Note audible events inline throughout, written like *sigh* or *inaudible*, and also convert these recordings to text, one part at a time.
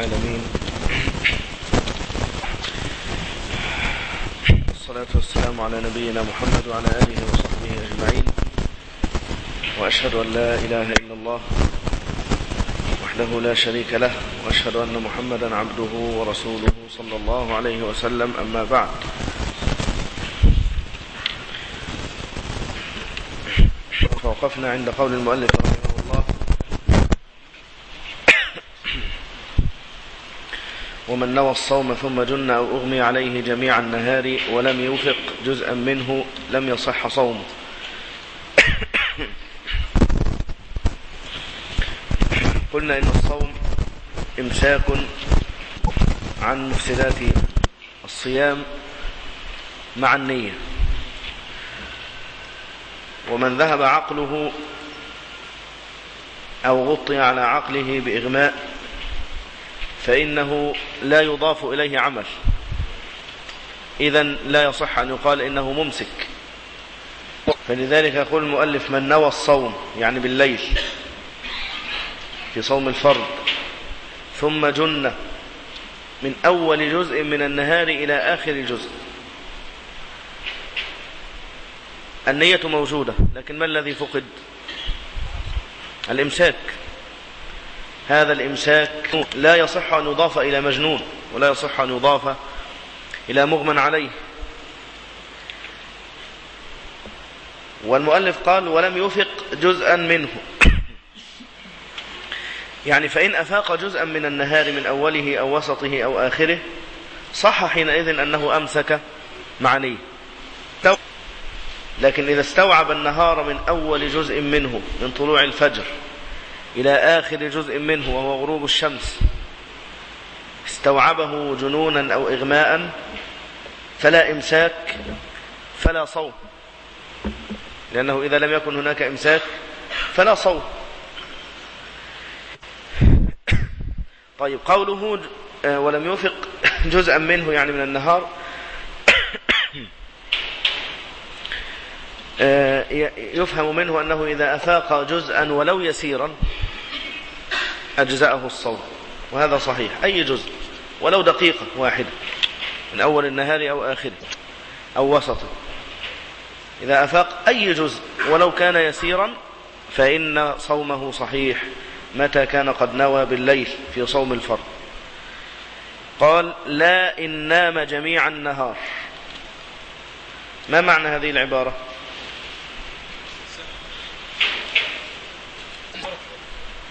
العالمين. والصلاة والسلام على نبينا محمد وعلى آله وصحبه أجمعين. وأشهد أن لا إله إلا الله وحده لا شريك له وأشهد أن محمدا عبده ورسوله صلى الله عليه وسلم. أما بعد فوقفنا عند قول المؤلف رحمه الله ومن نوى الصوم ثم جن أو أغمي عليه جميع النهار ولم يوفق جزءا منه لم يصح صومه. *coughs* قلنا إن الصوم إمساك عن مفسدات الصيام مع النية. ومن ذهب عقله أو غطي على عقله بإغماء فإنه لا يضاف إليه عمل. إذا لا يصح أن يقال إنه ممسك. فلذلك يقول المؤلف من نوى الصوم يعني بالليل في صوم الفرض ثم جن من أول جزء من النهار إلى آخر جزء. النية موجودة لكن ما الذي فقد؟ الإمساك. هذا الإمساك لا يصح أن يضاف إلى مجنون ولا يصح أن يضاف إلى مغمى عليه. والمؤلف قال ولم يفق جزءا منه. يعني فإن أفاق جزءا من النهار من أوله أو وسطه أو آخره صح حينئذ أنه أمسك معني. لكن إذا استوعب النهار من أول جزء منه من طلوع الفجر إلى آخر جزء منه وهو غروب الشمس. استوعبه جنونا أو إغماء فلا إمساك فلا صوم. لأنه إذا لم يكن هناك إمساك فلا صوم. طيب قوله ولم يوفق جزءا منه يعني من النهار يفهم منه أنه إذا أفاق جزءا ولو يسيرا أجزأه الصوم وهذا صحيح. أي جزء؟ ولو دقيقة واحدة من أول النهار أو آخره أو وسطه. إذا أفاق أي جزء ولو كان يسيرا فإن صومه صحيح متى كان قد نوى بالليل في صوم الفرض. قال لا إن نام جميع النهار. ما معنى هذه العبارة؟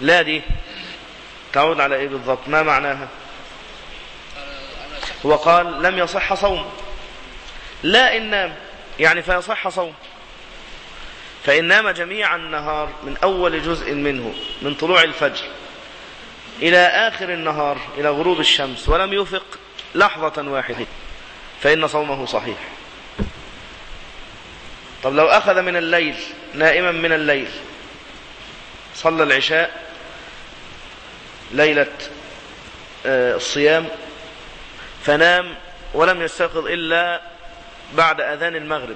لا دي تعود على إيه بالضبط؟ ما معناها؟ هو قال لم يصح صوم. لا إن نام. يعني فيصح صوم. فإن نام جميع النهار من أول جزء منه من طلوع الفجر إلى آخر النهار إلى غروب الشمس ولم يفق لحظة واحدة فإن صومه صحيح. طب لو أخذ من الليل نائما من الليل صلى العشاء ليلة الصيام فنام ولم يستيقظ إلا بعد أذان المغرب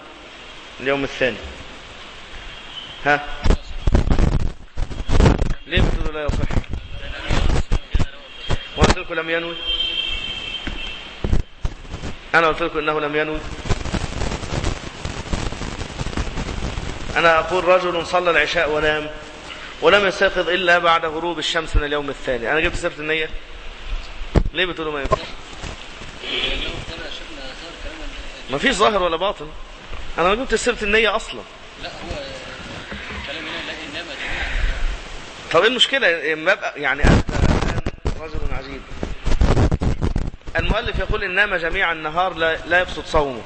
اليوم الثاني. ها؟ ليه بتقولوا لا يصح وقلت لكم لم ينوي؟ أنا قلت لكم إنه لم ينوي. أنا أقول رجل صلى العشاء ونام. ولم يستيقظ إلا بعد غروب الشمس من اليوم الثاني. أنا جبت سيرة النية ليه بتقولوا ما ينفع ما فيش ظاهر ولا باطن. أنا ما جبت سيرة النية أصلا. لا هو كلام هنا لا إنما طب إيه المشكلة؟ يعني أنت رجل عجيب. المؤلف يقول إن نام جميع النهار لا, لا يبسط صومه.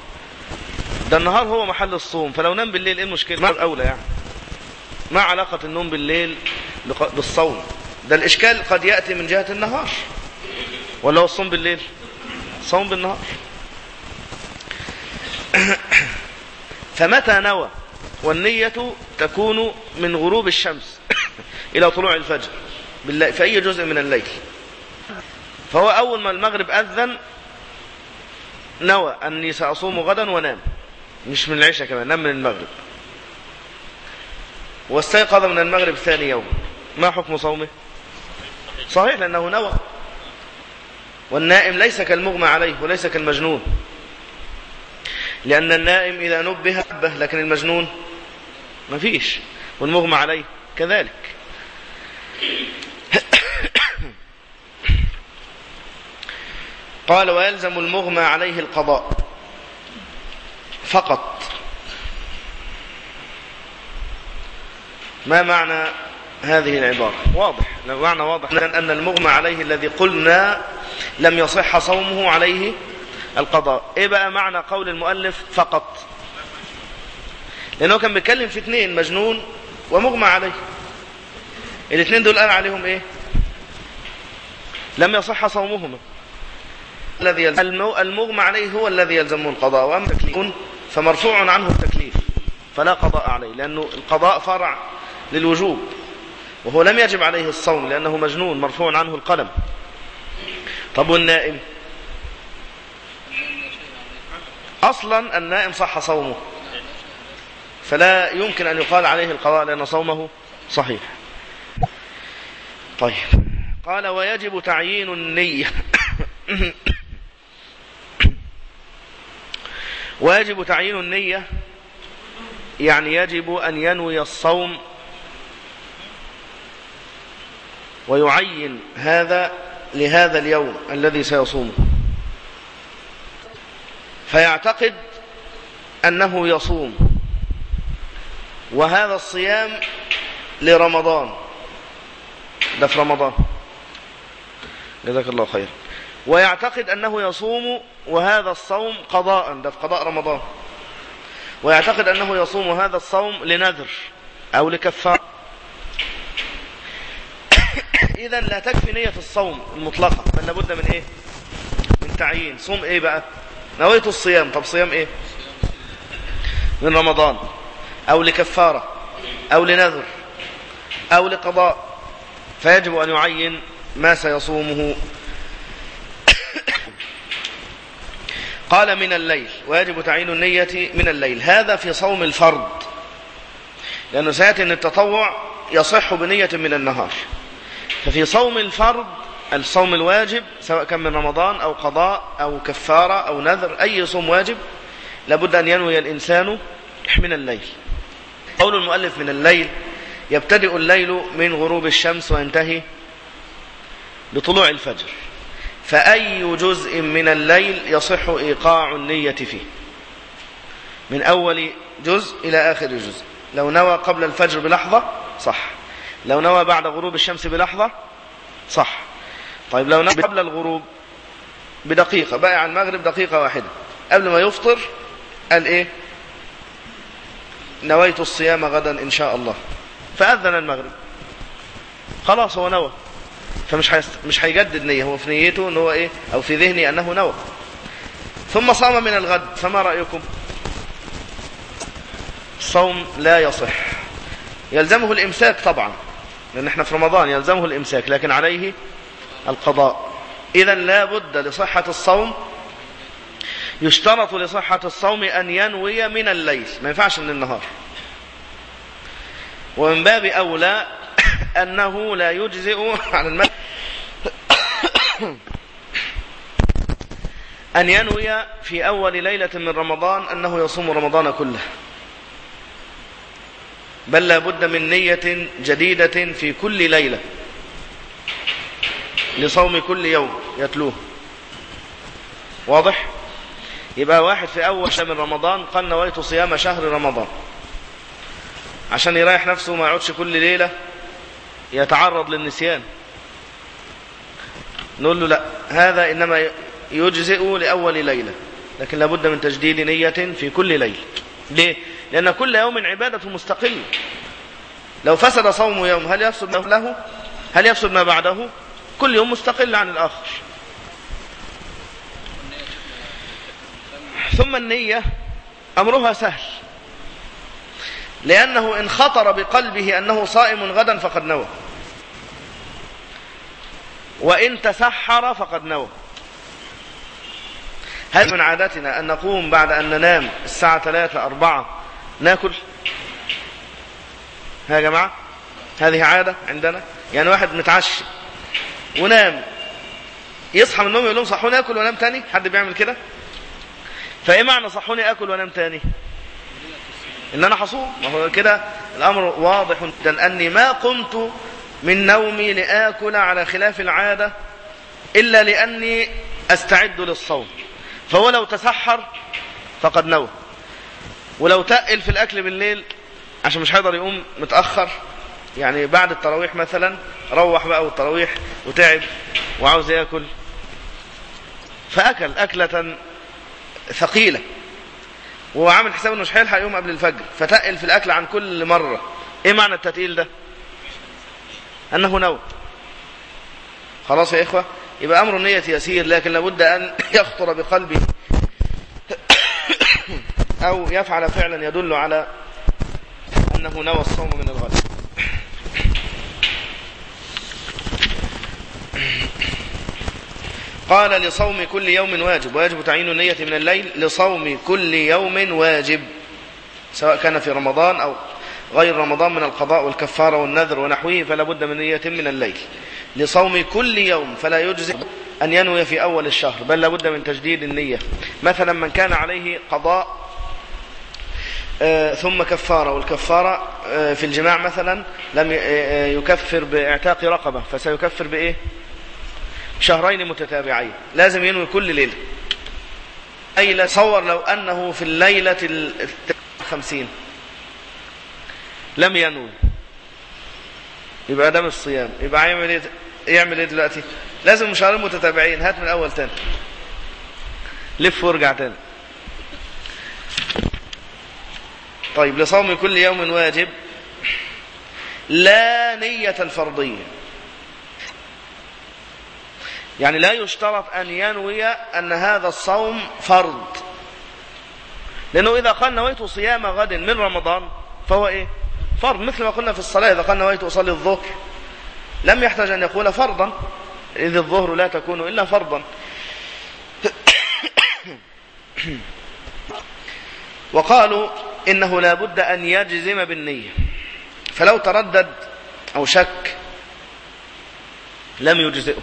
ده النهار هو محل الصوم. فلو نام بالليل إيه المشكلة؟ ما الأولى يعني. ما علاقة النوم بالليل بالصوم. ده الإشكال قد يأتي من جهة النهار. ولا هو الصوم بالليل؟ صوم بالنهار. *coughs* فمتى نوى؟ والنية تكون من غروب الشمس *coughs* إلى طلوع الفجر. في أي جزء من الليل. فهو أول ما المغرب أذن نوى أني سأصوم غدا ونام. مش من العشاء كمان نام من المغرب. واستيقظ من المغرب ثاني يوم. ما حكم صومه؟ صحيح لأنه نوى. والنائم ليس كالمغمى عليه وليس كالمجنون. لأن النائم إذا نبه نبه لكن المجنون ما فيش. والمغمى عليه كذلك. قال ويلزم المغمى عليه القضاء فقط. ما معنى هذه العبارة؟ واضح. معنى واضح. أن المغمى عليه الذي قلنا لم يصح صومه عليه القضاء. إيه بقى معنى قول المؤلف؟ فقط. لأنه كان بيتكلم في اثنين مجنون ومغمى عليه. الاثنين دول قال عليهم إيه؟ لم يصح صومهما. الذي المغمى عليه هو الذي يلزمه القضاء. وأما التكليف فمرفوع عنه التكليف فلا قضاء عليه لأنه القضاء فرع. للوجوب. وهو لم يجب عليه الصوم لأنه مجنون مرفوع عنه القلم. طب والنائم؟ أصلا النائم صح صومه. فلا يمكن أن يقال عليه القضاء لأن صومه صحيح. طيب. قال ويجب تعيين النية. *coughs* ويجب تعيين النية يعني يجب أن ينوي الصوم ويعين هذا لهذا اليوم الذي سيصومه. فيعتقد أنه يصوم. وهذا الصيام لرمضان. ده في رمضان. جزاك الله خير. ويعتقد أنه يصوم وهذا الصوم قضاء ده في قضاء رمضان. ويعتقد أنه يصوم هذا الصوم لنذر أو لكفار. إذا لا تكفي نية الصوم المطلقة بل لابد من إيه؟ من تعيين. صوم إيه بقى؟ نويت الصيام. طب صيام إيه؟ من رمضان. أو لكفارة. أو لنذر. أو لقضاء. فيجب أن يعين ما سيصومه. *coughs* قال من الليل. ويجب تعيين النية من الليل. هذا في صوم الفرض. لأنه سيأتي أن التطوع يصح بنية من النهار. ففي صوم الفرض الصوم الواجب سواء كان من رمضان أو قضاء أو كفارة أو نذر أي صوم واجب لابد أن ينوي الإنسان من الليل. قول المؤلف من الليل يبتدئ الليل من غروب الشمس وينتهي بطلوع الفجر. فأي جزء من الليل يصح إيقاع النية فيه؟ من أول جزء إلى آخر جزء. لو نوى قبل الفجر بلحظة صح. لو نوى بعد غروب الشمس بلحظة صح. طيب لو نوى قبل الغروب بدقيقة بقى عن المغرب دقيقة واحدة. قبل ما يفطر قال إيه؟ نويت الصيام غدا إن شاء الله. فأذن المغرب. خلاص هو نوى. فمش هيست... مش هيجدد نية. هو في نيته إن هو إيه؟ أو في ذهني أنه نوى. ثم صام من الغد. فما رأيكم؟ الصوم لا يصح. يلزمه الإمساك طبعا. لأن إحنا في رمضان يلزمه الإمساك لكن عليه القضاء. إذا لا بد لصحة الصوم يشترط لصحة الصوم أن ينوي من الليل. ما ينفعش من النهار. ومن باب أولى *coughs* أنه لا يجزئ *coughs* على المال *coughs* أن ينوي في أول ليلة من رمضان أنه يصوم رمضان كله. بل لا بد من نية جديدة في كل ليلة لصوم كل يوم يتلوه. واضح؟ يبقى واحد في أول شهر من رمضان قال نويت صيام شهر رمضان. عشان يريح نفسه ما يقعدش كل ليلة يتعرض للنسيان. نقول له لا هذا إنما يجزئ لأول ليلة لكن لابد من تجديد نية في كل ليلة. ليه؟ لأن كل يوم عبادة مستقلة لو فسد صوم يوم هل يفسد له؟ هل يفسد ما بعده؟ كل يوم مستقل عن الآخر. ثم النية أمرها سهل. لأنه إن خطر بقلبه أنه صائم غدا فقد نوى. وإن تسحر فقد نوى. هل من عادتنا أن نقوم بعد أن ننام الساعة ثلاثة أربعة ناكل. ها يا جماعة هذه عادة عندنا. يعني واحد متعشي ونام يصحى من النوم يقول لهم صحوني آكل وأنام تاني؟ حد بيعمل كده؟ فإيه معنى صحوني آكل وأنام تاني؟ إن أنا حصوم؟ ما هو كده الأمر واضح جدا. أني ما قمت من نومي لآكل على خلاف العادة إلا لأني أستعد للصوم. فهو لو تسحر فقد نوى ولو تقل في الأكل بالليل عشان مش هيقدر يقوم متأخر يعني بعد التراويح مثلا روح بقى والتراويح وتعب وعاوز يأكل. فأكل أكلة ثقيلة. وهو عامل حساب إنه مش هيلحق يوم قبل الفجر. فتقل في الأكل عن كل مرة. إيه معنى التتقيل ده؟ أنه نوى خلاص يا إخوة يبقى أمر النية يسير لكن لابد أن *laughs* يخطر بقلبه. أو يفعل فعلا يدل على أنه نوى الصوم من الغد. قال لصوم كل يوم واجب ويجب تعيين النية من الليل لصوم كل يوم واجب سواء كان في رمضان أو غير رمضان من القضاء والكفارة والنذر ونحوه فلا بد من نية من الليل. لصوم كل يوم فلا يجزئ أن ينوي في أول الشهر بل لا بد من تجديد النية. مثلا من كان عليه قضاء ثم كفارة والكفارة آه، في الجماع مثلا لم آه، يكفر بإعتاق رقبة. فسيكفر بإيه؟ شهرين متتابعين. لازم ينوي كل ليلة. أي لا تصور لو أنه في الليلة ال- الخمسين. لم ينوي. يبقى ده مش صيام يبقى يعمل إيه؟ يعمل إيه دلوقتي؟ لازم شهرين متتابعين. هات من اول تاني. لف وارجع تاني. طيب لصوم كل يوم واجب. لا نية الفرضية يعني لا يشترط أن ينوي أن هذا الصوم فرض. لأنه إذا قال نويت صيام غد من رمضان فهو إيه؟ فرض. مثل ما قلنا في الصلاة إذا قال نويت أصلي الظهر لم يحتاج أن يقول فرضا. إذ الظهر لا تكون إلا فرضا. *coughs* وقالوا إنه لا بد أن يجزم بالنية. فلو تردد أو شك لم يجزئه.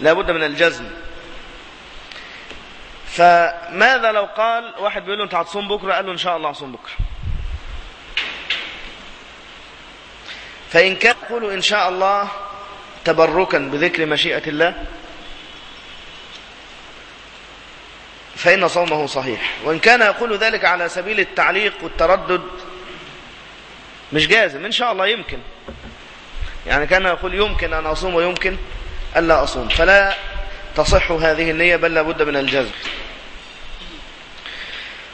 لا بد من الجزم. فماذا لو قال واحد بيقول له أنت هتصوم بكرة؟ قال له إن شاء الله هصوم بكرة. فإن كان يقول إن شاء الله تبركا بذكر مشيئة الله فإن صومه صحيح. وإن كان يقول ذلك على سبيل التعليق والتردد مش جازم. إن شاء الله يمكن. يعني كان يقول يمكن أن أصوم ويمكن ألا أصوم. فلا تصح هذه النية بل لابد من الجزم.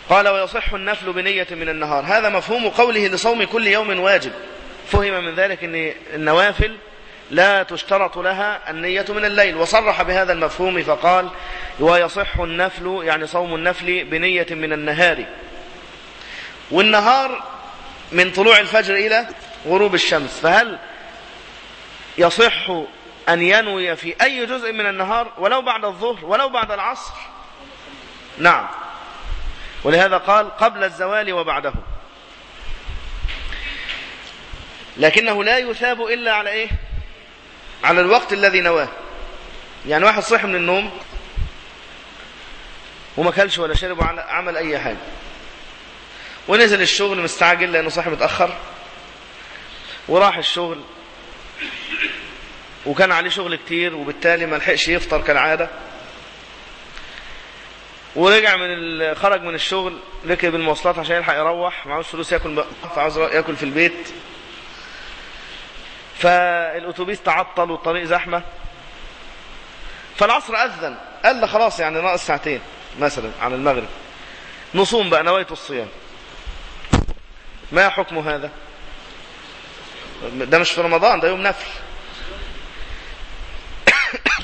قال ويصح النفل بنية من النهار. هذا مفهوم قوله لصوم كل يوم واجب. فهم من ذلك أن النوافل لا تشترط لها النية من الليل. وصرح بهذا المفهوم فقال ويصح النفل يعني صوم النفل بنية من النهار. والنهار من طلوع الفجر إلى غروب الشمس. فهل يصح أن ينوي في أي جزء من النهار ولو بعد الظهر ولو بعد العصر؟ نعم. ولهذا قال قبل الزوال وبعده. لكنه لا يثاب إلا على إيه؟ على الوقت الذي نواه. يعني واحد صحي من النوم وما كلش ولا شرب ولا عمل أي حاجة. ونزل الشغل مستعجل لأنه صاحي متأخر. وراح الشغل وكان عليه شغل كتير وبالتالي ما لحقش يفطر كالعادة. ورجع من. خرج من الشغل ركب المواصلات عشان يلحق يروح معهوش فلوس ياكل فعاوز ياكل في البيت. فالأتوبيس تعطل والطريق زحمة. فالعصر أذن. قال له خلاص يعني ناقص ساعتين مثلا على المغرب. نصوم بقى نويت الصيام. ما حكم هذا؟ ده مش في رمضان ده يوم نفل.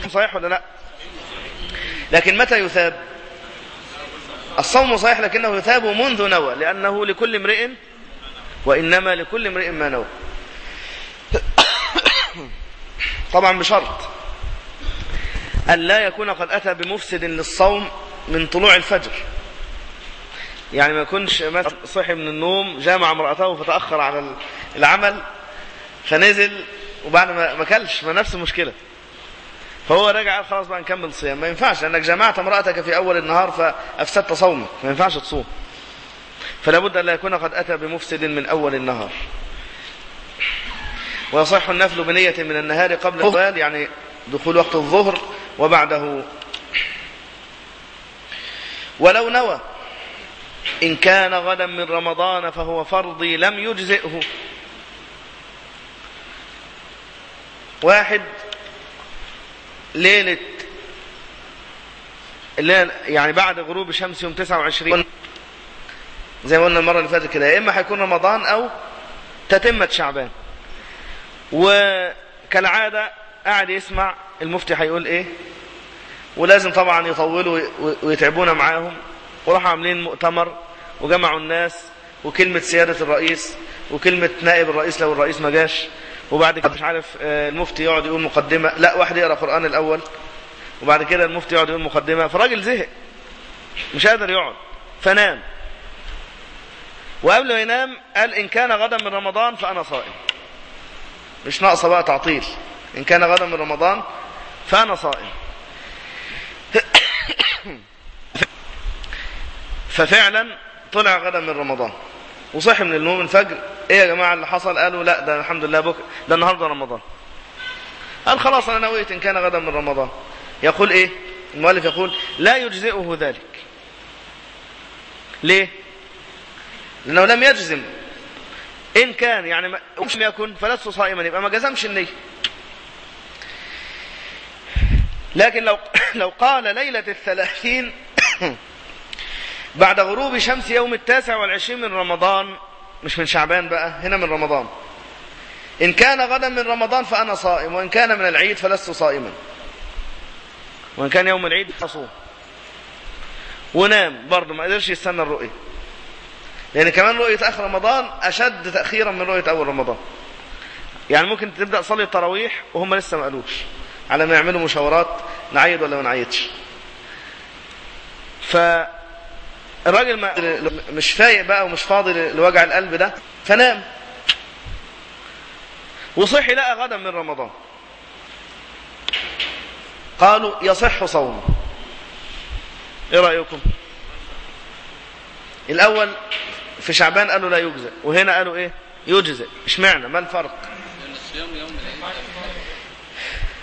*coughs* صحيح ولا لا؟ لكن متى يثاب؟ الصوم صحيح لكنه يثاب منذ نوى لأنه لكل امرئ وإنما لكل امرئ ما نوى. طبعا بشرط. أن لا يكون قد أتى بمفسد للصوم من طلوع الفجر. يعني ما يكونش صحي من النوم جامع امرأته فتأخر على العمل فنزل وبعد ما ما كلش ما نفس المشكلة. فهو رجع قال خلاص بقى نكمل صيام. ما ينفعش لأنك جمعت امرأتك في أول النهار فأفسدت صومك. ما ينفعش تصوم. فلا بد أن لا يكون قد أتى بمفسد من أول النهار. ويصح النفل بنية من النهار قبل الزوال يعني دخول وقت الظهر وبعده. ولو نوى إن كان غدا من رمضان فهو فرضي لم يجزئه. واحد ليلة الليلة يعني بعد غروب شمس يوم 29 زي ما قلنا المرة اللي فاتت كده يا إما هيكون رمضان أو تتمة شعبان. وكالعادة قاعد يسمع المفتي هيقول إيه؟ ولازم طبعا يطولوا ويتعبونا معاهم. وراحوا عاملين مؤتمر وجمعوا الناس وكلمة سيادة الرئيس وكلمة نائب الرئيس لو الرئيس ما جاش. وبعد كده مش عارف المفتي يقعد يقول مقدمة. لا واحد يقرأ قرآن الأول وبعد كده المفتي يقعد يقول مقدمة. فراجل زهق. مش قادر يقعد. فنام. وقبل ما ينام قال إن كان غدا من رمضان فأنا صائم. مش ناقصة بقى تعطيل. إن كان غدا من رمضان فأنا صائم. *coughs* ففعلا طلع غدا من رمضان. وصحي من النوم الفجر إيه يا جماعة اللي حصل؟ قالوا لا ده الحمد لله بكرة ده النهارده رمضان. قال خلاص أنا نويت إن كان غدا من رمضان. يقول إيه؟ المؤلف يقول لا يجزئه ذلك. ليه؟ لأنه لم يجزم. إن كان يعني لم يكن فلست صائما يبقى ما جزمش النيه لكن لو *laughs* لو قال ليلة الثلاثين *coughs* بعد غروب شمس يوم التاسع والعشرين من رمضان مش من شعبان بقى هنا من رمضان. إن كان غدا من رمضان فأنا صائم وإن كان من العيد فلست صائما. وإن كان يوم العيد فصوم ونام برضه ما قدرش يستنى الرؤية. لأن كمان رؤية آخر رمضان أشد تأخيرا من رؤية أول رمضان. يعني ممكن تبدأ تصلي التراويح وهم لسه ما قالوش. على ما يعملوا مشاورات نعيد ولا ما نعيدش. ف الراجل ما مش فايق بقى ومش فاضي لوجع القلب ده فنام. وصحي لقى غدا من رمضان. قالوا يصح صومه إيه رأيكم؟ الأول في شعبان قالوا لا يجزئ وهنا قالوا إيه؟ يجزئ. اشمعنى؟ ما الفرق؟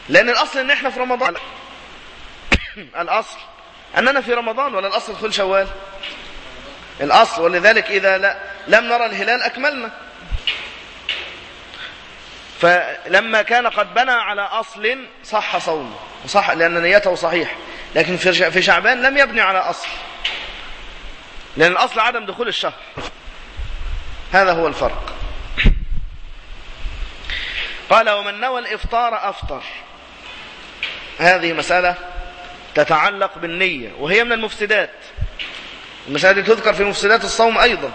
لأن الأصل إن إحنا في رمضان. *coughs* الأصل. أننا في رمضان ولا الأصل دخول شوال؟ الأصل. ولذلك إذا لا لم نرى الهلال أكملنا. فلما كان قد بنى على أصل صح صومه. وصح لأن نيته صحيح. لكن في شعبان لم يبني على أصل. لأن الأصل عدم دخول الشهر. هذا هو الفرق. قال ومن نوى الإفطار أفطر. هذه مسألة تتعلق بالنية وهي من المفسدات. المسألة تذكر في مفسدات الصوم أيضا.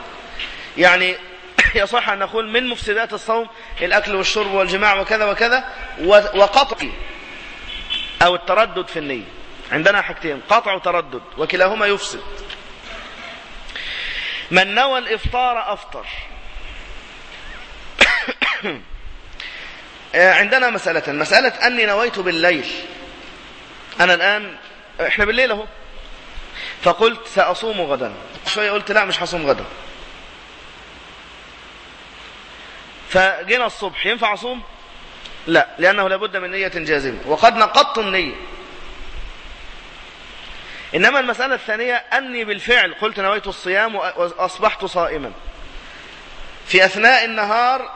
يعني *coughs* يصح أن نقول من مفسدات الصوم الأكل والشرب والجماع وكذا وكذا وقطع أو التردد في النية. عندنا حاجتين قطع وتردد وكلاهما يفسد. من نوى الإفطار أفطر. *coughs* عندنا مسألة مسألة أني نويت بالليل. أنا الآن إحنا بالليل أهو. فقلت سأصوم غدا. شوية قلت لا مش هصوم غدا. فجينا الصبح ينفع أصوم؟ لا لأنه لابد من نية جازمة. وقد نقضت النية. إنما المسألة الثانية أني بالفعل قلت نويت الصيام وأصبحت صائما. في أثناء النهار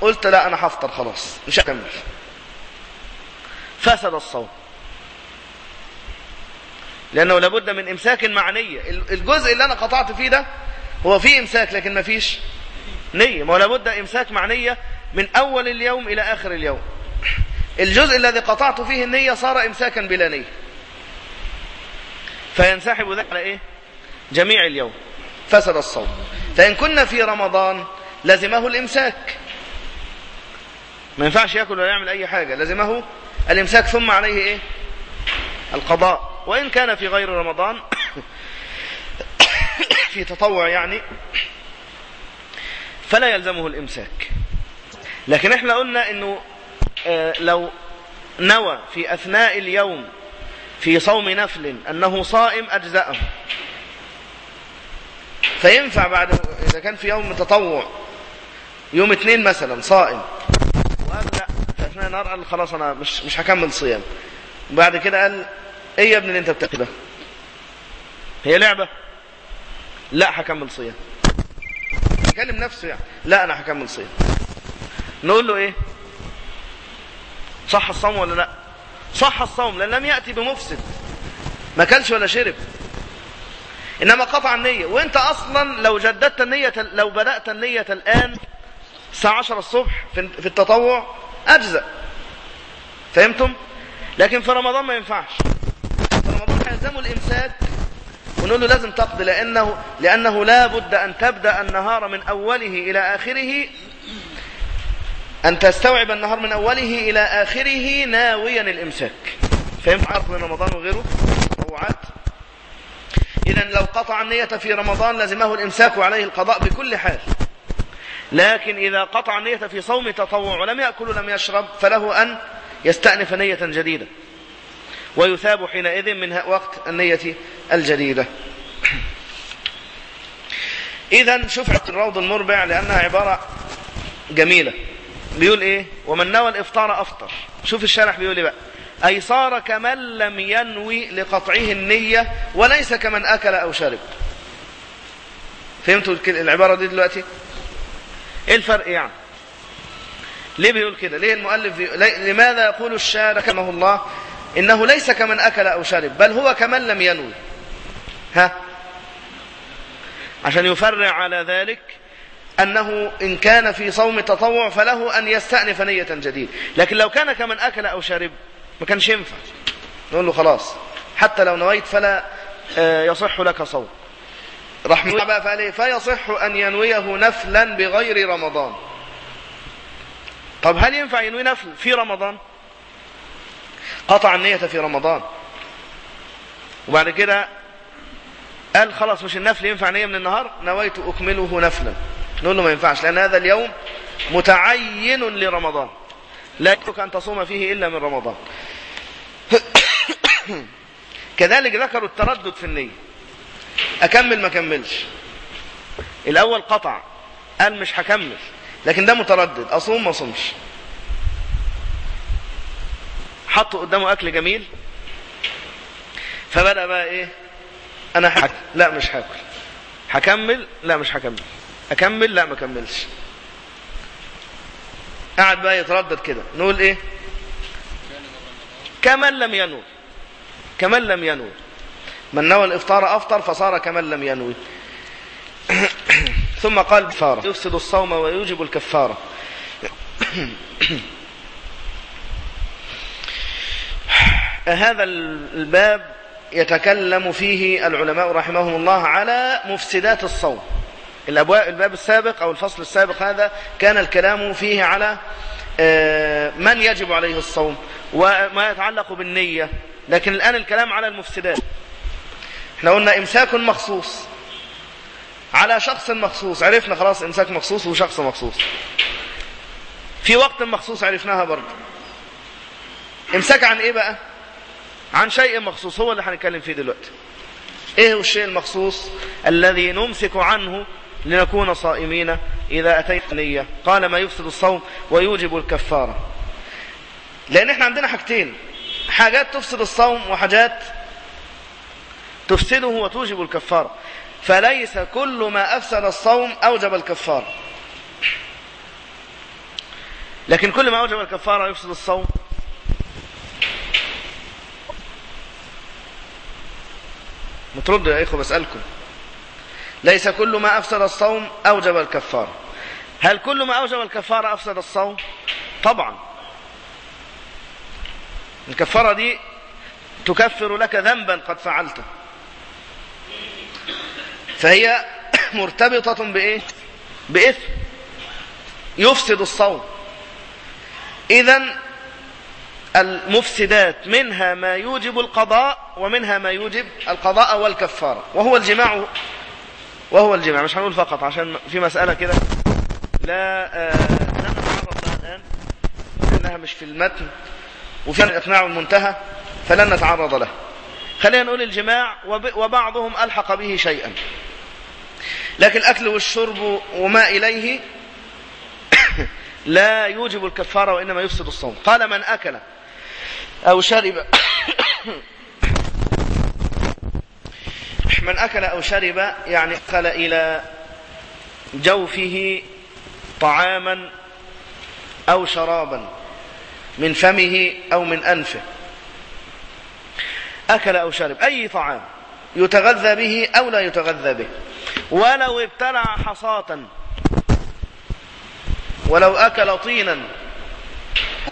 قلت لا أنا هفطر خلاص مش هكمل. فسد الصوم. لأنه لابد من إمساك معنية الجزء اللي أنا قطعت فيه ده هو فيه إمساك لكن ما فيش نية. ما لابد إمساك معنية من أول اليوم إلى آخر اليوم. الجزء الذي قطعت فيه النية صار إمساكا بلا نية. فينسحب ذلك على إيه؟ جميع اليوم. فسد الصوم. فإن كنا في رمضان لزمه الإمساك. ما ينفعش يأكل ولا يعمل أي حاجة. لزمه الإمساك ثم عليه إيه؟ القضاء. وإن كان في غير رمضان *coughs* في تطوع يعني فلا يلزمه الإمساك. لكن إحنا قلنا إنه آه لو نوى في أثناء اليوم في صوم نفل أنه صائم أجزأه. فينفع بعد إذا كان في يوم تطوع يوم اثنين مثلا صائم. وقال لا أثناء النهار قال خلاص أنا مش مش هكمل صيام. وبعد كده قال إيه يا ابني اللي أنت ده؟ هي لعبة؟ لا هكمل صيام. يكلم نفسه يعني. لا أنا هكمل صيام. نقول له إيه؟ صح الصوم ولا لا؟ صح الصوم لأن لم يأتي بمفسد. ما كلش ولا شرب. إنما قطع النية. وإنت أصلا لو جددت النية لو بدأت النية الآن الساعة 10 الصبح في التطوع أجزأ. فهمتم؟ لكن في رمضان ما ينفعش. في رمضان هيلزمه الإمساك. ونقول له لازم تقضي لأنه لأنه لا بد أن تبدأ النهار من أوله إلى آخره أن تستوعب النهار من أوله إلى آخره ناويا الإمساك. فهمت عرض من رمضان وغيره؟ تطوعات إذا لو قطع النية في رمضان لزمه الإمساك وعليه القضاء بكل حال. لكن إذا قطع النية في صوم تطوع ولم يأكل ولم يشرب فله أن يستأنف نية جديدة. ويثاب حينئذ من وقت النية الجديدة. إذا شفعت الروض المربع لأنها عبارة جميلة. بيقول إيه؟ ومن نوى الإفطار أفطر. شوف الشارح بيقول إيه بقى؟ أي صار كمن لم ينوي لقطعه النية وليس كمن أكل أو شرب. فهمتوا العبارة دي دلوقتي؟ إيه الفرق يعني؟ ليه بيقول كده؟ ليه المؤلف بيقول... لماذا يقول الشارح رحمه الله إنه ليس كمن أكل أو شرب بل هو كمن لم ينوي؟ ها؟ عشان يفرع على ذلك أنه إن كان في صوم التطوع فله أن يستأنف نية جديدة. لكن لو كان كمن أكل أو شرب ما كانش ينفع. نقول له خلاص حتى لو نويت فلا يصح لك صوم. رحمه الله بقى فقال فيصح أن ينويه نفلا بغير رمضان. طب هل ينفع ينوي نفل في رمضان؟ قطع النية في رمضان. وبعد كده قال خلاص مش النفل ينفع نية من النهار؟ نويت أكمله نفلا. نقول له ما ينفعش لأن هذا اليوم متعين لرمضان. لا يمكنك أن تصوم فيه إلا من رمضان. *coughs* كذلك ذكروا التردد في النية. أكمل ما كملش. الأول قطع قال مش هكمل. لكن ده متردد أصوم ما أصومش. حطوا قدامه أكل جميل. فبدأ بقى إيه؟ أنا حك... لا مش هاكل. هكمل؟ لا مش هكمل. أكمل؟ لا ما كملش. قعد بقى يتردد كده. نقول إيه؟ كمن لم ينوي. كمن لم ينوي. من نوى الإفطار أفطر فصار كمن لم ينوي. *coughs* ثم قال كفارة يفسد الصوم ويوجب الكفارة. *coughs* هذا الباب يتكلم فيه العلماء رحمهم الله على مفسدات الصوم. الأبواب الباب السابق أو الفصل السابق هذا كان الكلام فيه على من يجب عليه الصوم وما يتعلق بالنية. لكن الآن الكلام على المفسدات إحنا قلنا إمساك مخصوص. على شخص مخصوص. عرفنا خلاص إمساك مخصوص وشخص مخصوص. في وقت مخصوص عرفناها برضه. إمساك عن إيه بقى؟ عن شيء مخصوص. هو اللي هنتكلم فيه دلوقتي. إيه هو الشيء المخصوص الذي نمسك عنه لنكون صائمين إذا أتينا النية. قال ما يفسد الصوم ويوجب الكفارة. لأن إحنا عندنا حاجتين. حاجات تفسد الصوم وحاجات تفسده وتوجب الكفارة. فليس كل ما أفسد الصوم أوجب الكفارة. لكن كل ما أوجب الكفارة يفسد الصوم. متردوا يا إخوة بسألكم. ليس كل ما أفسد الصوم أوجب الكفارة هل كل ما أوجب الكفارة أفسد الصوم؟ طبعا. الكفارة دي تكفر لك ذنبا قد فعلته. فهي *coughs* مرتبطة بإيه؟ بإثم. يفسد الصوم. إذن المفسدات منها ما يوجب القضاء ومنها ما يوجب القضاء والكفارة. وهو الجماع وهو الجماع مش هنقول فقط عشان في مسألة كده. لا آه نتعرض لها الآن لأنها مش في المتن وفي الإقناع المنتهى فلن نتعرض له. خلينا نقول الجماع وبعضهم ألحق به شيئا. لكن الأكل والشرب وما إليه *coughs* لا يوجب الكفارة وإنما يفسد الصوم. قال من أكل أو شرب من أكل أو شرب يعني أكل إلى جوفه طعاما أو شرابا من فمه أو من أنفه. أكل أو شرب أي طعام يتغذى به أو لا يتغذى به. ولو ابتلع حصاة ولو أكل طينا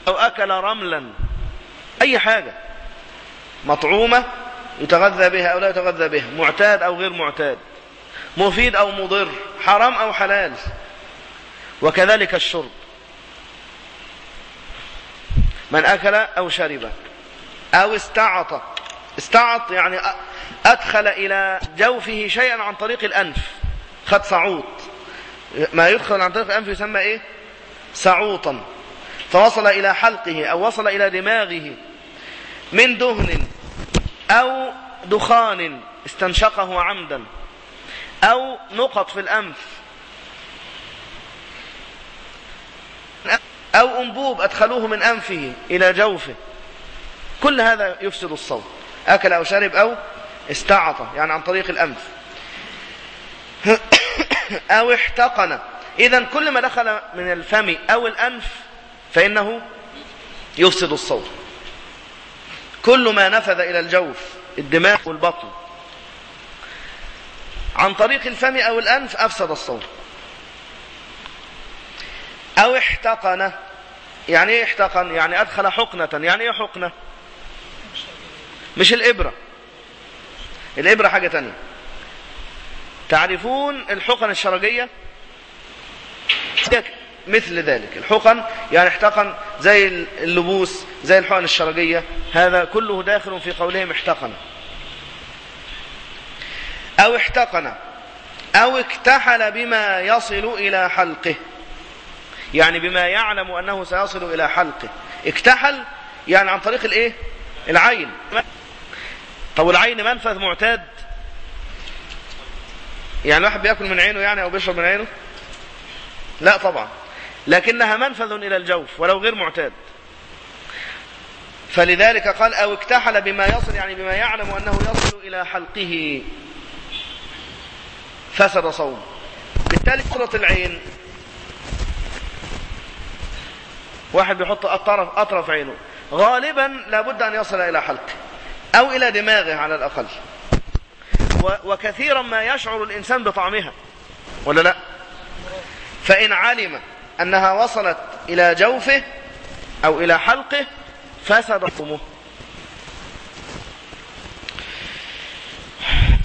أو أكل رملا أي حاجة مطعومة يتغذى بها أو لا يتغذى بها معتاد أو غير معتاد مفيد أو مضر حرام أو حلال وكذلك الشرب. من أكل أو شرب أو استعط استعط يعني أدخل إلى جوفه شيئا عن طريق الأنف خد صعوط ما يدخل عن طريق الأنف يسمى إيه؟ سعوطا فوصل إلى حلقه أو وصل إلى دماغه من دهن أو دخان استنشقه عمدا أو نقط في الأنف أو أنبوب أدخلوه من أنفه إلى جوفه. كل هذا يفسد الصوت. أكل أو شرب أو استعط يعني عن طريق الأنف. *coughs* أو احتقن. إذا كل ما دخل من الفم أو الأنف فإنه يفسد الصوت. كل ما نفذ إلى الجوف الدماغ والبطن. عن طريق الفم أو الأنف أفسد الصوت. أو احتقن يعني إيه احتقن؟ يعني أدخل حقنة يعني إيه حقنة؟ مش الإبرة. الإبرة حاجة تانية. تعرفون الحقن الشرجية؟ مثل ذلك. الحقن يعني احتقن زي اللبوس زي الحقن الشرجية هذا كله داخل في قولهم احتقن. أو احتقن. أو اكتحل بما يصل إلى حلقه. يعني بما يعلم أنه سيصل إلى حلقه. اكتحل يعني عن طريق الإيه؟ العين. طب العين منفذ معتاد؟ يعني الواحد بيأكل من عينه يعني أو بيشرب من عينه؟ لا طبعا. لكنها منفذ إلى الجوف ولو غير معتاد. فلذلك قال أو اكتحل بما يصل يعني بما يعلم أنه يصل إلى حلقه. فسد صوم. بالتالي قرة العين واحد بيحط أطرف, أطرف عينه. غالبا لابد أن يصل إلى حلقه أو إلى دماغه على الأقل. وكثيرا ما يشعر الإنسان بطعمها. ولا لا؟ فإن علم أنها وصلت إلى جوفه أو إلى حلقه فسد صومه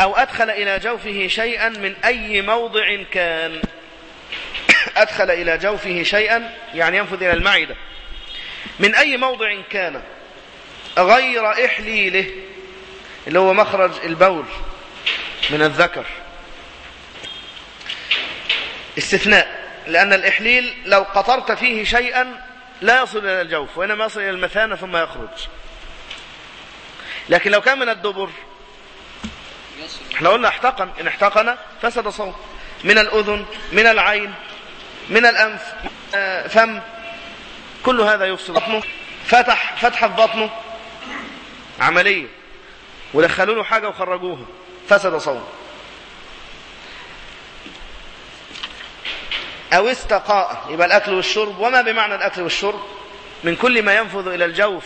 أو أدخل إلى جوفه شيئا من أي موضع كان. أدخل إلى جوفه شيئا يعني ينفذ إلى المعدة. من أي موضع كان. غير إحليله اللي هو مخرج البول من الذكر. استثناء. لأن الإحليل لو قطرت فيه شيئا لا يصل إلى الجوف وإنما يصل إلى المثانة ثم يخرج. لكن لو كان من الدبر إحنا قلنا احتقن إن احتقن فسد صوت من الأذن من العين من الأنف فم كل هذا يفسد بطنه فتح فتحة في بطنه عملية ودخلوا له حاجة وخرجوها فسد صوم أو استقاء يبقى الأكل والشرب. وما بمعنى الأكل والشرب؟ من كل ما ينفذ إلى الجوف.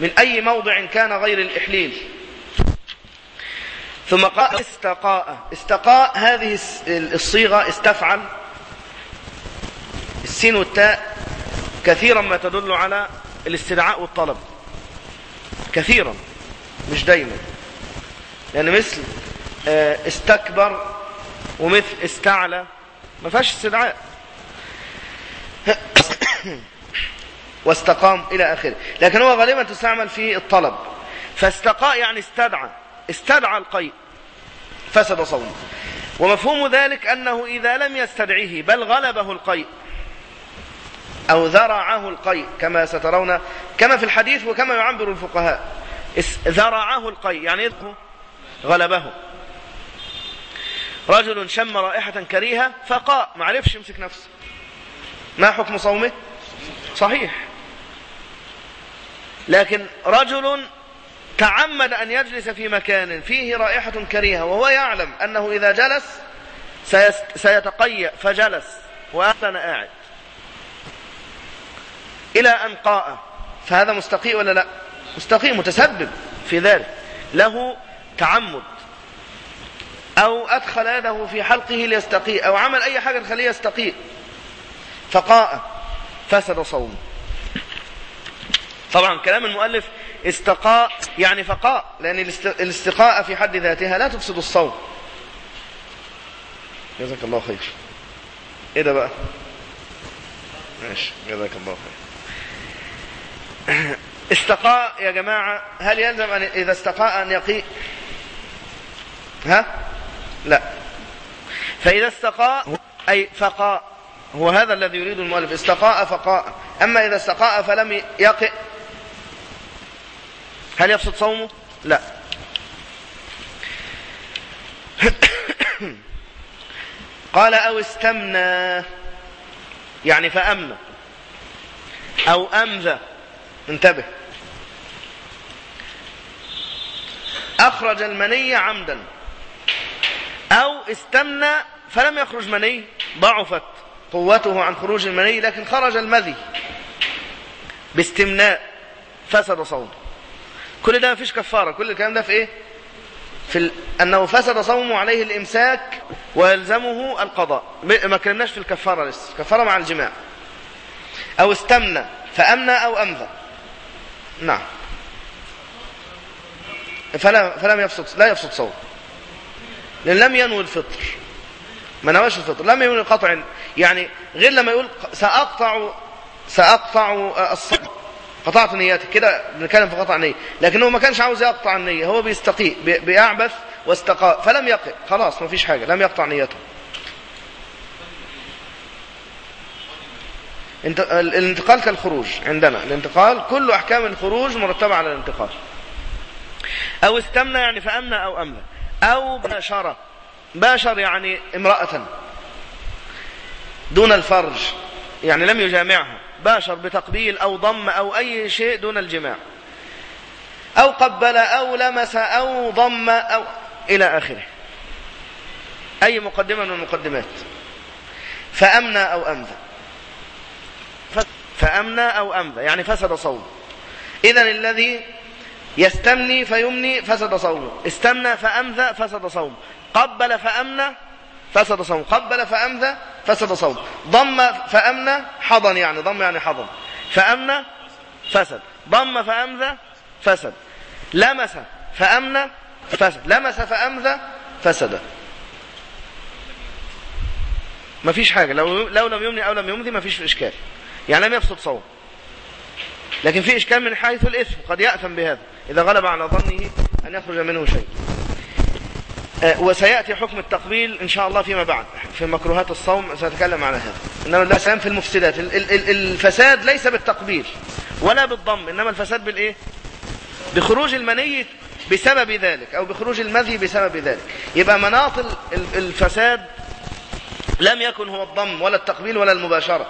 من أي موضع كان غير الإحليل. ثم قال استقاء. استقاء هذه الصيغة استفعل. السين والتاء كثيرا ما تدل على الاستدعاء والطلب. كثيرا مش دايما. لأن مثل استكبر ومثل استعلى. ما فيهاش استدعاء. *coughs* واستقام إلى آخره. لكن هو غالبا تستعمل في الطلب. فاستقاء يعني استدعى. استدعى القيء. فسد صومه. ومفهوم ذلك أنه إذا لم يستدعيه بل غلبه القيء. أو ذرعه القيء كما سترون كما في الحديث وكما يعبر الفقهاء. ذرعه القيء. يعني يده غلبه. رجل شم رائحة كريهة فقاء ما عرفش يمسك نفسه. ما حكم صومه؟ صحيح. لكن رجل تعمد أن يجلس في مكان فيه رائحة كريهة وهو يعلم أنه إذا جلس سيتقيأ فجلس وأنا قاعد. إلى أن قاء. فهذا مستقيء ولا لا؟ مستقيء متسبب في ذلك. له تعمد. أو أدخل يده في حلقه ليستقيء أو عمل أي حاجة تخليه يستقيء. فقاء فسد صومه. طبعا كلام المؤلف استقاء يعني فقاء لأن الاست- الاستقاء في حد ذاتها لا تفسد الصوم. جزاك الله خير. إيه ده بقى؟ ماشي جزاك الله خير. *coughs* استقاء يا جماعة هل يلزم أن إذا استقاء أن يقيء ها؟ لا. فإذا استقاء أي فقاء. هو هذا الذي يريد المؤلف. استقاء فقاء. أما إذا استقاء فلم يقئ هل يفسد صومه؟ لا. *coughs* قال أو استمنى. يعني فأمنى. أو أمذى انتبه. أخرج المني عمدا. أو استمنى فلم يخرج مني ضعفت قوته عن خروج المني لكن خرج المذي باستمناء فسد صومه كل ده مفيش كفارة كل الكلام ده في إيه؟ في ال... أنه فسد صومه عليه الإمساك ويلزمه القضاء. ما كلمناش في الكفارة لسه كفارة مع الجماع. أو استمنى فأمنى أو أمذى نعم. فلا فلم يفسد لا يفسد صوم. لأن لم ينوي الفطر. ما نواش الفطر. لم ينوي قطع يعني غير لما يقول سأقطع سأقطع الصوم قطعت نياتي. كده بنتكلم في قطع نية. لكنه ما كانش عاوز يقطع النية. هو بيستقيء بي- بيعبث واستقاء فلم يقع. خلاص ما فيش حاجة. لم يقطع نيته انت... ال- الانتقال كالخروج عندنا. الانتقال كل أحكام الخروج مرتبة على الانتقال. أو استمنى يعني فأمنى أو أمنى أو باشر باشر يعني امرأة. دون الفرج. يعني لم يجامعها. باشر بتقبيل أو ضم أو أي شيء دون الجماع. أو قبل أو لمس أو ضم أو إلى آخره. أي مقدمة من المقدمات. فأمنى أو أمذى. فأمنى أو أمذى. يعني فسد صوم. إذن الذي يستمني فيمني فسد صومه. استمنى فأمذى فسد صومه. قبل فأمنى فسد صومه. قبل فأمذى فسد صومه. ضم فأمنى حضن يعني ضم يعني حضن. فأمنى فسد. ضم فأمذى فسد. لمس فأمنى فسد. لمس فأمذى فسد. ما فيش حاجة. لو, لو لم يمني أو لم يمذي ما فيش إشكال. يعني لم يفسد صوم لكن في إشكال من حيث الإثم. قد يأثم بهذا. إذا غلب على ظنه أن يخرج منه شيء. آه، وسيأتي حكم التقبيل إن شاء الله فيما بعد في مكروهات الصوم سنتكلم على هذا. إنما الله سلام في المفسدات. ال- ال- ال- الفساد ليس بالتقبيل ولا بالضم إنما الفساد بالإيه؟ بخروج المني بسبب ذلك أو بخروج المذي بسبب ذلك. يبقى مناط ال- ال- الفساد لم يكن هو الضم ولا التقبيل ولا المباشرة.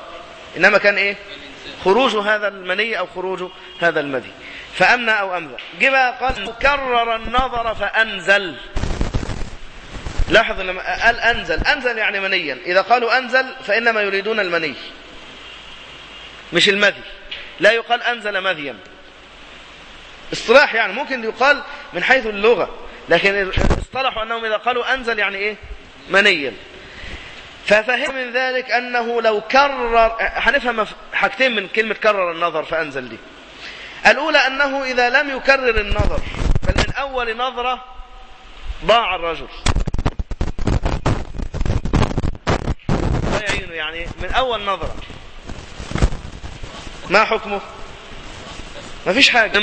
إنما كان إيه؟ خروج هذا المني أو خروج هذا المذي. فأمنى أو أمذى جبا قال كرر النظر فأنزل. لاحظ لما قال أنزل. أنزل يعني منيا. إذا قالوا أنزل فإنما يريدون المني. مش المذي. لا يقال أنزل مذيا. اصطلاح يعني ممكن يقال من حيث اللغة. لكن اصطلحوا أنهم إذا قالوا أنزل يعني إيه؟ منيا. ففهم من ذلك أنه لو كرر هنفهم حاجتين من كلمة كرر النظر فأنزل دي. الأولى أنه إذا لم يكرر النظر فمن أول نظرة ضاع الرجل. يعينه يعني من أول نظرة. ما حكمه؟ ما فيش حاجة.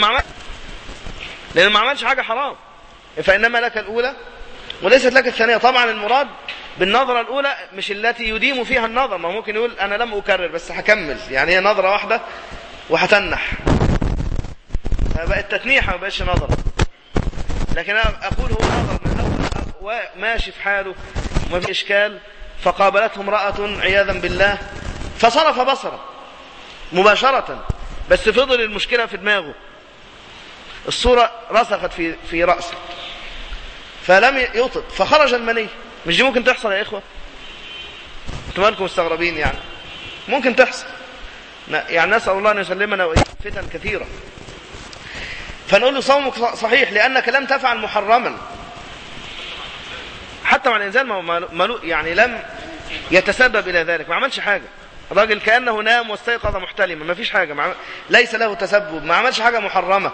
لأنه ما عملش حاجة حرام. فإنما لك الأولى وليست لك الثانية. طبعا المراد بالنظرة الأولى مش التي يديم فيها النظر. ما ممكن يقول أنا لم أكرر بس هكمل. يعني هي نظرة واحدة وهتنح. فبقت تتنيحة ما بقتش نظرة لكن أنا أقول هو نظر من الأول وماشي في حاله وما في إشكال. فقابلته امرأة عياذا بالله فصرف بصرة مباشرة بس فضل المشكلة في دماغه. الصورة رسخت في في رأسه. فلم يطق فخرج المني. مش دي ممكن تحصل يا إخوة؟ أنتوا مالكم مستغربين يعني؟ ممكن تحصل. يعني نسأل الله أن يسلمنا فتن كثيرة. فنقول له صومك صحيح لأنك لم تفعل محرما. حتى مع الإنسان ما يعني لم يتسبب إلى ذلك ما عملش حاجة. راجل كأنه نام واستيقظ محتلما ما فيش حاجة ما ليس له تسبب ما عملش حاجة محرمة.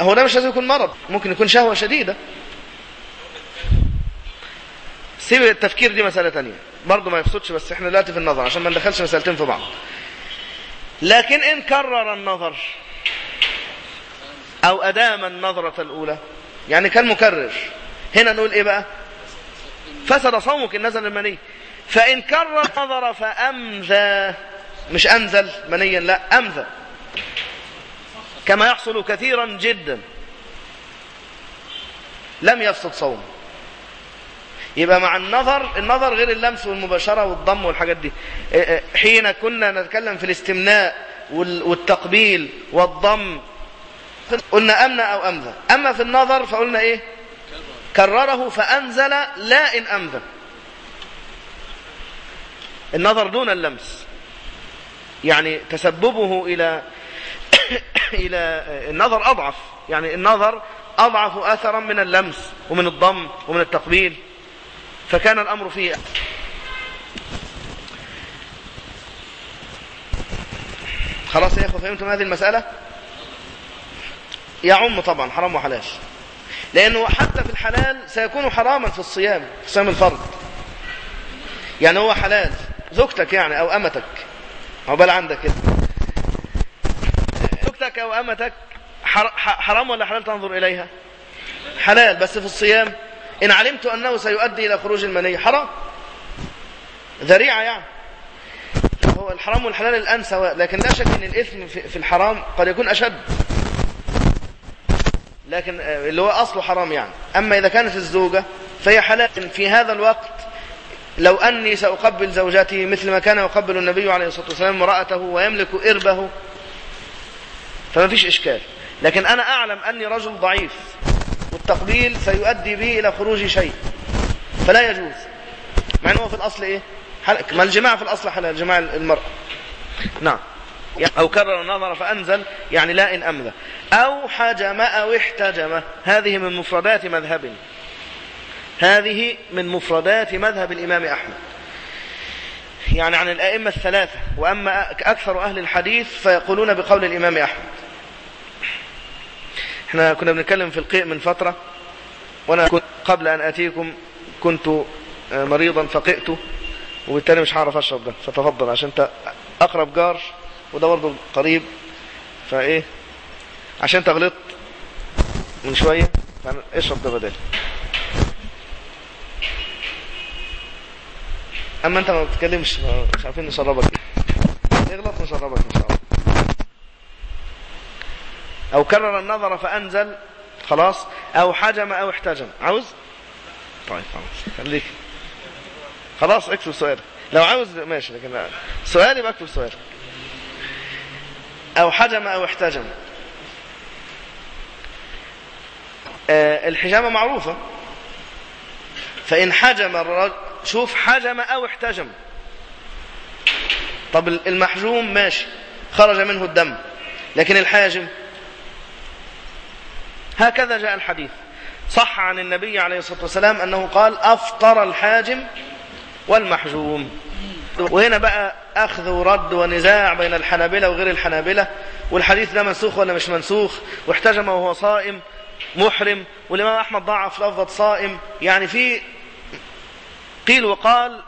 هو ده مش لازم يكون مرض ممكن يكون شهوة شديدة. سيب التفكير دي مسألة تانية. برضه ما يفسدش بس إحنا دلوقتي في النظر عشان ما ندخلش مسألتين في بعض. لكن إن كرر النظر أو أدام النظرة الأولى يعني كان مكرر هنا نقول إيه بقى؟ فسد صومك إن نزل المني. فإن كرر النظر فأمذى. مش أنزل منيا لا أمذى. كما يحصل كثيرا جدا. لم يفسد صوم يبقى مع النظر النظر غير اللمس والمباشرة والضم والحاجات دي. حين كنا نتكلم في الاستمناء والتقبيل والضم. قلنا أمنى أو أمذى أما في النظر فقلنا إيه؟ كرره فأنزل لا إن أمذى النظر دون اللمس. يعني تسببه إلى *coughs* إلى النظر أضعف. يعني النظر أضعف أثرا من اللمس ومن الضم ومن التقبيل. فكان الأمر فيه. خلاص يا إخوة فهمتم هذه المسألة؟ يعم طبعا حرام وحلال. لأنه حتى في الحلال سيكون حراما في الصيام في صيام الفرض. يعني هو حلال. زوجتك يعني أو أمتك. عقبال عندك كده. زوجتك أو أمتك حرام ولا حلال تنظر إليها؟ حلال بس في الصيام إن علمت أنه سيؤدي إلى خروج المني. حرام. ذريعة يعني. هو الحرام والحلال الآن سواء لكن لا شك أن الإثم في الحرام قد يكون أشد. لكن اللي هو أصله حرام يعني. أما إذا كانت الزوجة فهي حلال في هذا الوقت لو أني سأقبل زوجتي مثل ما كان يقبل النبي عليه الصلاة والسلام امرأته ويملك إربه فما فيش إشكال. لكن أنا أعلم أني رجل ضعيف. والتقبيل سيؤدي به إلى خروج شيء. فلا يجوز. مع أنه في الأصل إيه؟ ما الجماع في الأصل حلال جماع المرأة نعم. أو كرر النظر فأنزل يعني لا إن أمذى أو حجم أو احتجم. هذه من مفردات مذهب. هذه من مفردات مذهب الإمام أحمد. يعني عن الأئمة الثلاثة. وأما أكثر أهل الحديث فيقولون بقول الإمام أحمد. إحنا كنا بنتكلم في القيء من فترة وأنا كنت قبل أن أتيكم كنت مريضا فقئت وبالتالي مش هعرف أشرب ده فتفضل عشان أنت أقرب جار وده برضه قريب فإيه عشان أنت غلطت من شوية اشرب ده بدل أما أنت ما بتتكلمش مش عارفين نشربك. إيه اغلط نشربك إن شاء الله. أو كرر النظر فأنزل خلاص أو حجم أو احتجم. عاوز؟ طيب خلاص خليك. خلاص اكتب سؤالك لو عاوز ماشي لكن سؤالي بكتب سؤالك أو حجم أو احتجم. آه الحجامة معروفة. فإن حجم الرجل شوف حجم أو احتجم. طب المحجوم ماشي خرج منه الدم. لكن الحاجم؟ هكذا جاء الحديث. صح عن النبي عليه الصلاة والسلام أنه قال أفطر الحاجم والمحجوم. وهنا بقى أخذ ورد ونزاع بين الحنابلة وغير الحنابلة والحديث ده منسوخ ولا مش منسوخ؟ واحتجم وهو صائم محرم والإمام أحمد ضعف لفظة صائم. يعني في قيل وقال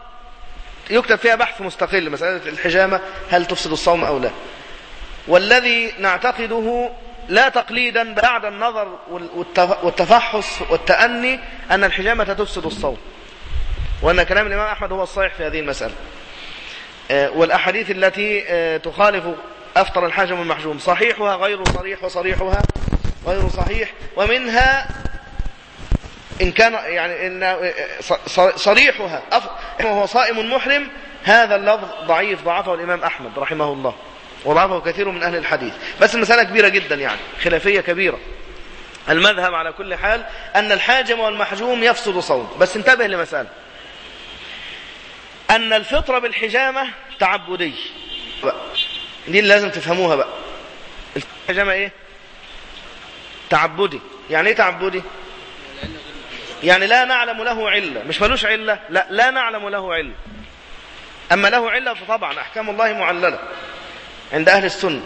يكتب فيها بحث مستقل مسألة الحجامة هل تفسد الصوم أو لا. والذي نعتقده لا تقليدا بعد النظر والتف- والتفحص والتأني أن الحجامة تفسد الصوم وأن كلام الإمام أحمد هو الصحيح في هذه المسألة. آه، والأحاديث التي آه، تخالف أفطر الحاجم والمحجوم صحيحها غير صريح وصريحها غير صحيح ومنها إن كان يعني إن ص- صريحها وهو صائم محرم هذا اللفظ ضعيف ضعفه الإمام أحمد رحمه الله. وضعفه كثير من أهل الحديث. بس المسألة كبيرة جدا يعني خلافية كبيرة. المذهب على كل حال أن الحاجم والمحجوم يفسد صوم. بس انتبه لمسألة. أن الفطرة بالحجامة تعبدي. بقى. دي اللي لازم تفهموها بقى. الحجامة إيه؟ تعبدي. يعني إيه تعبدي؟ يعني لا نعلم له علة. مش ملوش علة؟ لا لا نعلم له علة. أما له علة فطبعا أحكام الله معللة. عند أهل السنة.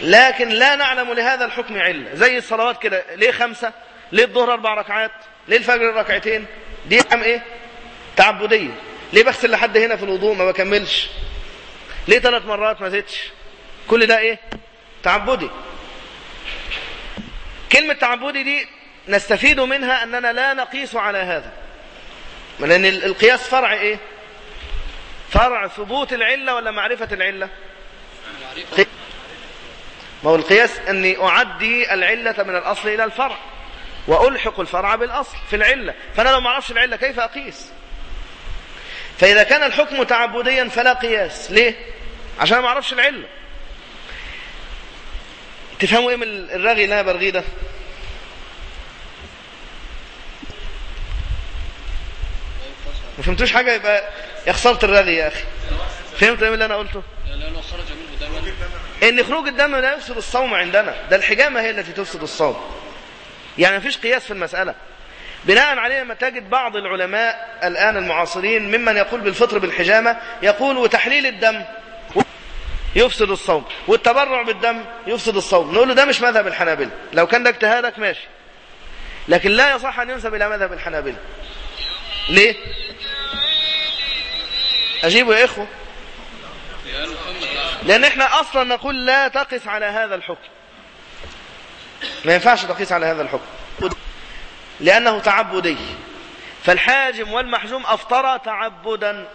لكن لا نعلم لهذا الحكم علة. زي الصلوات كده. ليه خمسة؟ ليه الظهر أربع ركعات؟ ليه الفجر ركعتين؟ دي أحكام إيه؟ تعبدية. ليه بغسل لحد هنا في الوضوء ما بكملش؟ ليه ثلاث مرات ما زدتش؟ كل ده إيه؟ تعبدي. كلمة تعبدي دي نستفيد منها أننا لا نقيس على هذا. لأن القياس فرع إيه؟ فرع ثبوت العلة ولا معرفة العلة؟ ما هو القياس؟ أني أعدي العلة من الأصل إلى الفرع وألحق الفرع بالأصل في العلة فأنا لو ما أعرفش العلة كيف أقيس؟ فإذا كان الحكم تعبديا فلا قياس ليه؟ عشان ما أعرفش العلة. تفهموا إيه من الرغي اللي أنا برغيه ده؟ ما فهمتوش حاجة؟ يبقى يا خسرت الرغي يا أخي. فهمت من اللي أنا قلته؟ لأنه خرج إن خروج الدم لا يفسد الصوم عندنا. ده الحجامة هي التي تفسد الصوم. يعني مفيش قياس في المسألة. بناء عليه لما تجد بعض العلماء الآن المعاصرين ممن يقول بالفطر بالحجامة يقول وتحليل الدم يفسد الصوم والتبرع بالدم يفسد الصوم. نقول له ده مش مذهب الحنابلة. لو كان ده اجتهادك ماشي. لكن لا يصح أن ينسب إلى مذهب الحنابلة. ليه؟ أجيبه يا لا لأن إحنا أصلا نقول لا تقس على هذا الحكم. ما ينفعش تقيس على هذا الحكم. لأنه تعبدي. فالحاجم والمحجوم أفطر تعبدا.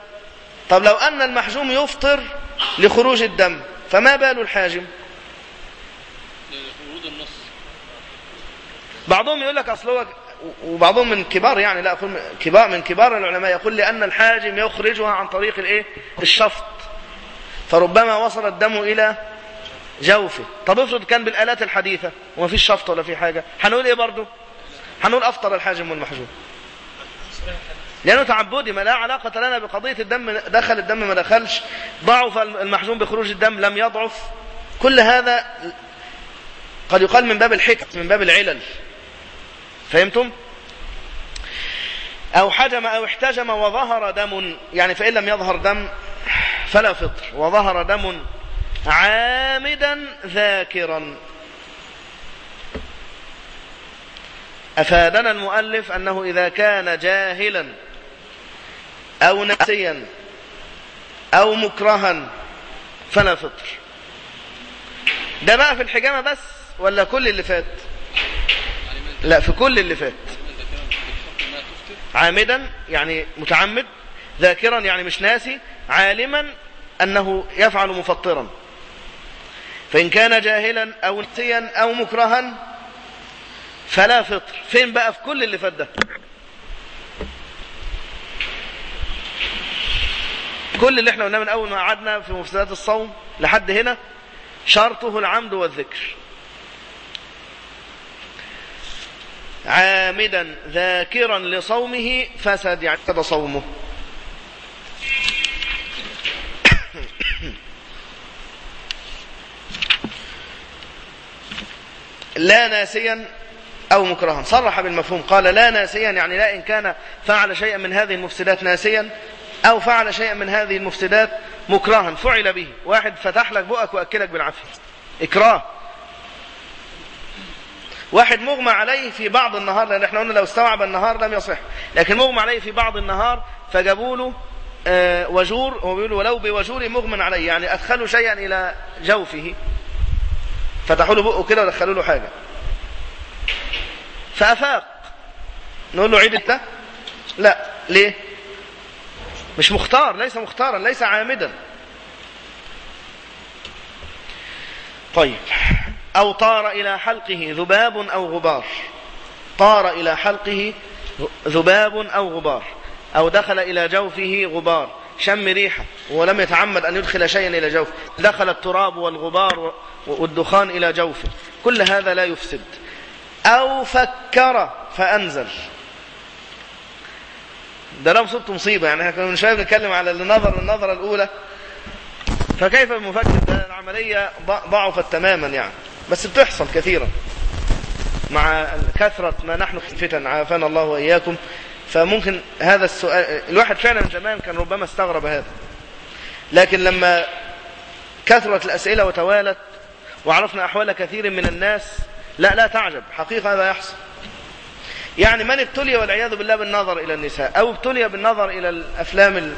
طب لو أن المحجوم يفطر لخروج الدم فما بال الحاجم؟ بعضهم يقول لك أصل هو وبعضهم من كبار يعني لا أقول كبار من كبار العلماء يقول لأن الحاجم يخرجها عن طريق الإيه؟ الشفط. فربما وصل الدم إلى جوفه. طب افرض كان بالآلات الحديثة وما فيش شفط ولا في حاجة هنقول إيه برضو؟ هنقول أفطر الحاجم والمحجوم لأنه تعبدي ما لا علاقة لنا بقضية الدم دخل الدم ما دخلش ضعف المحجوم بخروج الدم لم يضعف. كل هذا قد يقال من باب الحكم من باب العلل. فهمتم؟ أو حجم أو احتجم وظهر دم يعني فإن لم يظهر دم فلا فطر. وظهر دم عامدا ذاكرا. أفادنا المؤلف أنه إذا كان جاهلا أو نسيا أو مكرها فلا فطر. ده بقى في الحجامة بس ولا كل اللي فات؟ لا في كل اللي فات. عامدا يعني متعمد ذاكرا يعني مش ناسي عالما أنه يفعل مفطرا. فإن كان جاهلا أو نسيا أو مكرها فلا فطر. فين بقى؟ في كل اللي فات ده. كل اللي إحنا قلناه من أول ما قعدنا في مفسدات الصوم لحد هنا شرطه العمد والذكر. عامدا ذاكرا لصومه فسد يعني صومه. لا ناسيا أو مكرها. صرح بالمفهوم. قال لا ناسيا يعني لا إن كان فعل شيئا من هذه المفسدات ناسيا أو فعل شيئا من هذه المفسدات مكرها. فعل به. واحد فتح لك بؤك وأكلك بالعافية. إكراه. واحد مغمى عليه في بعض النهار لأن إحنا قلنا لو استوعب النهار لم يصح. لكن مغمى عليه في بعض النهار فجابوا له آه، وجور هو بيقول ولو بوجور مغمى عليه. يعني أدخلوا شيئا إلى جوفه. فتحوا له بقه كده ودخلوا له حاجة. فأفاق. نقول له عيد انت؟ لا. ليه؟ مش مختار ليس مختارا ليس عامدا. طيب. أو طار إلى حلقه ذباب أو غبار. طار إلى حلقه ذباب أو غبار. أو دخل إلى جوفه غبار. شم ريحة. ولم يتعمد أن يدخل شيئا إلى جوفه. دخل التراب والغبار والدخان إلى جوفه. كل هذا لا يفسد. أو فكر فأنزل. ده لو مصيبته مصيبة يعني إحنا كنا من شوية بنتكلم على النظر النظرة الأولى. فكيف المفكر؟ ده العملية ضعفت تماما يعني. بس بتحصل كثيرا. مع كثرة ما نحن فتن عافانا الله وإياكم. فممكن هذا السؤال الواحد فعلا زمان كان ربما استغرب هذا. لكن لما كثرت الأسئلة وتوالت وعرفنا أحوال كثير من الناس. لا لا تعجب حقيقة هذا يحصل. يعني من ابتلي والعياذ بالله بالنظر إلى النساء أو ابتلي بالنظر إلى الأفلام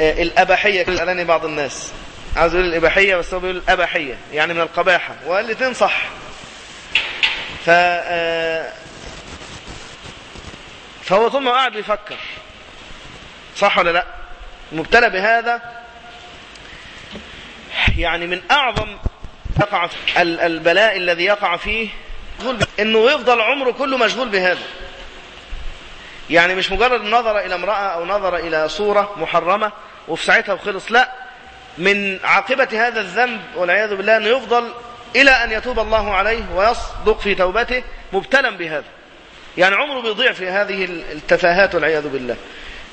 الأباحية الآن بعض الناس. عاوز يقول الإباحية بس هو بيقول الأباحية يعني من القباحة والاثنين صح. ف فهو ثم قاعد بيفكر صح ولا لا؟ مبتلى بهذا يعني من أعظم يقع البلاء الذي يقع فيه إنه يفضل عمره كله مشغول بهذا. يعني مش مجرد نظر إلى امرأة أو نظر إلى صورة محرمة وفي ساعتها وخلص. لا. من عاقبة هذا الذنب والعياذ بالله أنه يفضل إلى أن يتوب الله عليه ويصدق في توبته مبتلا بهذا. يعني عمره بيضيع في هذه التفاهات والعياذ بالله.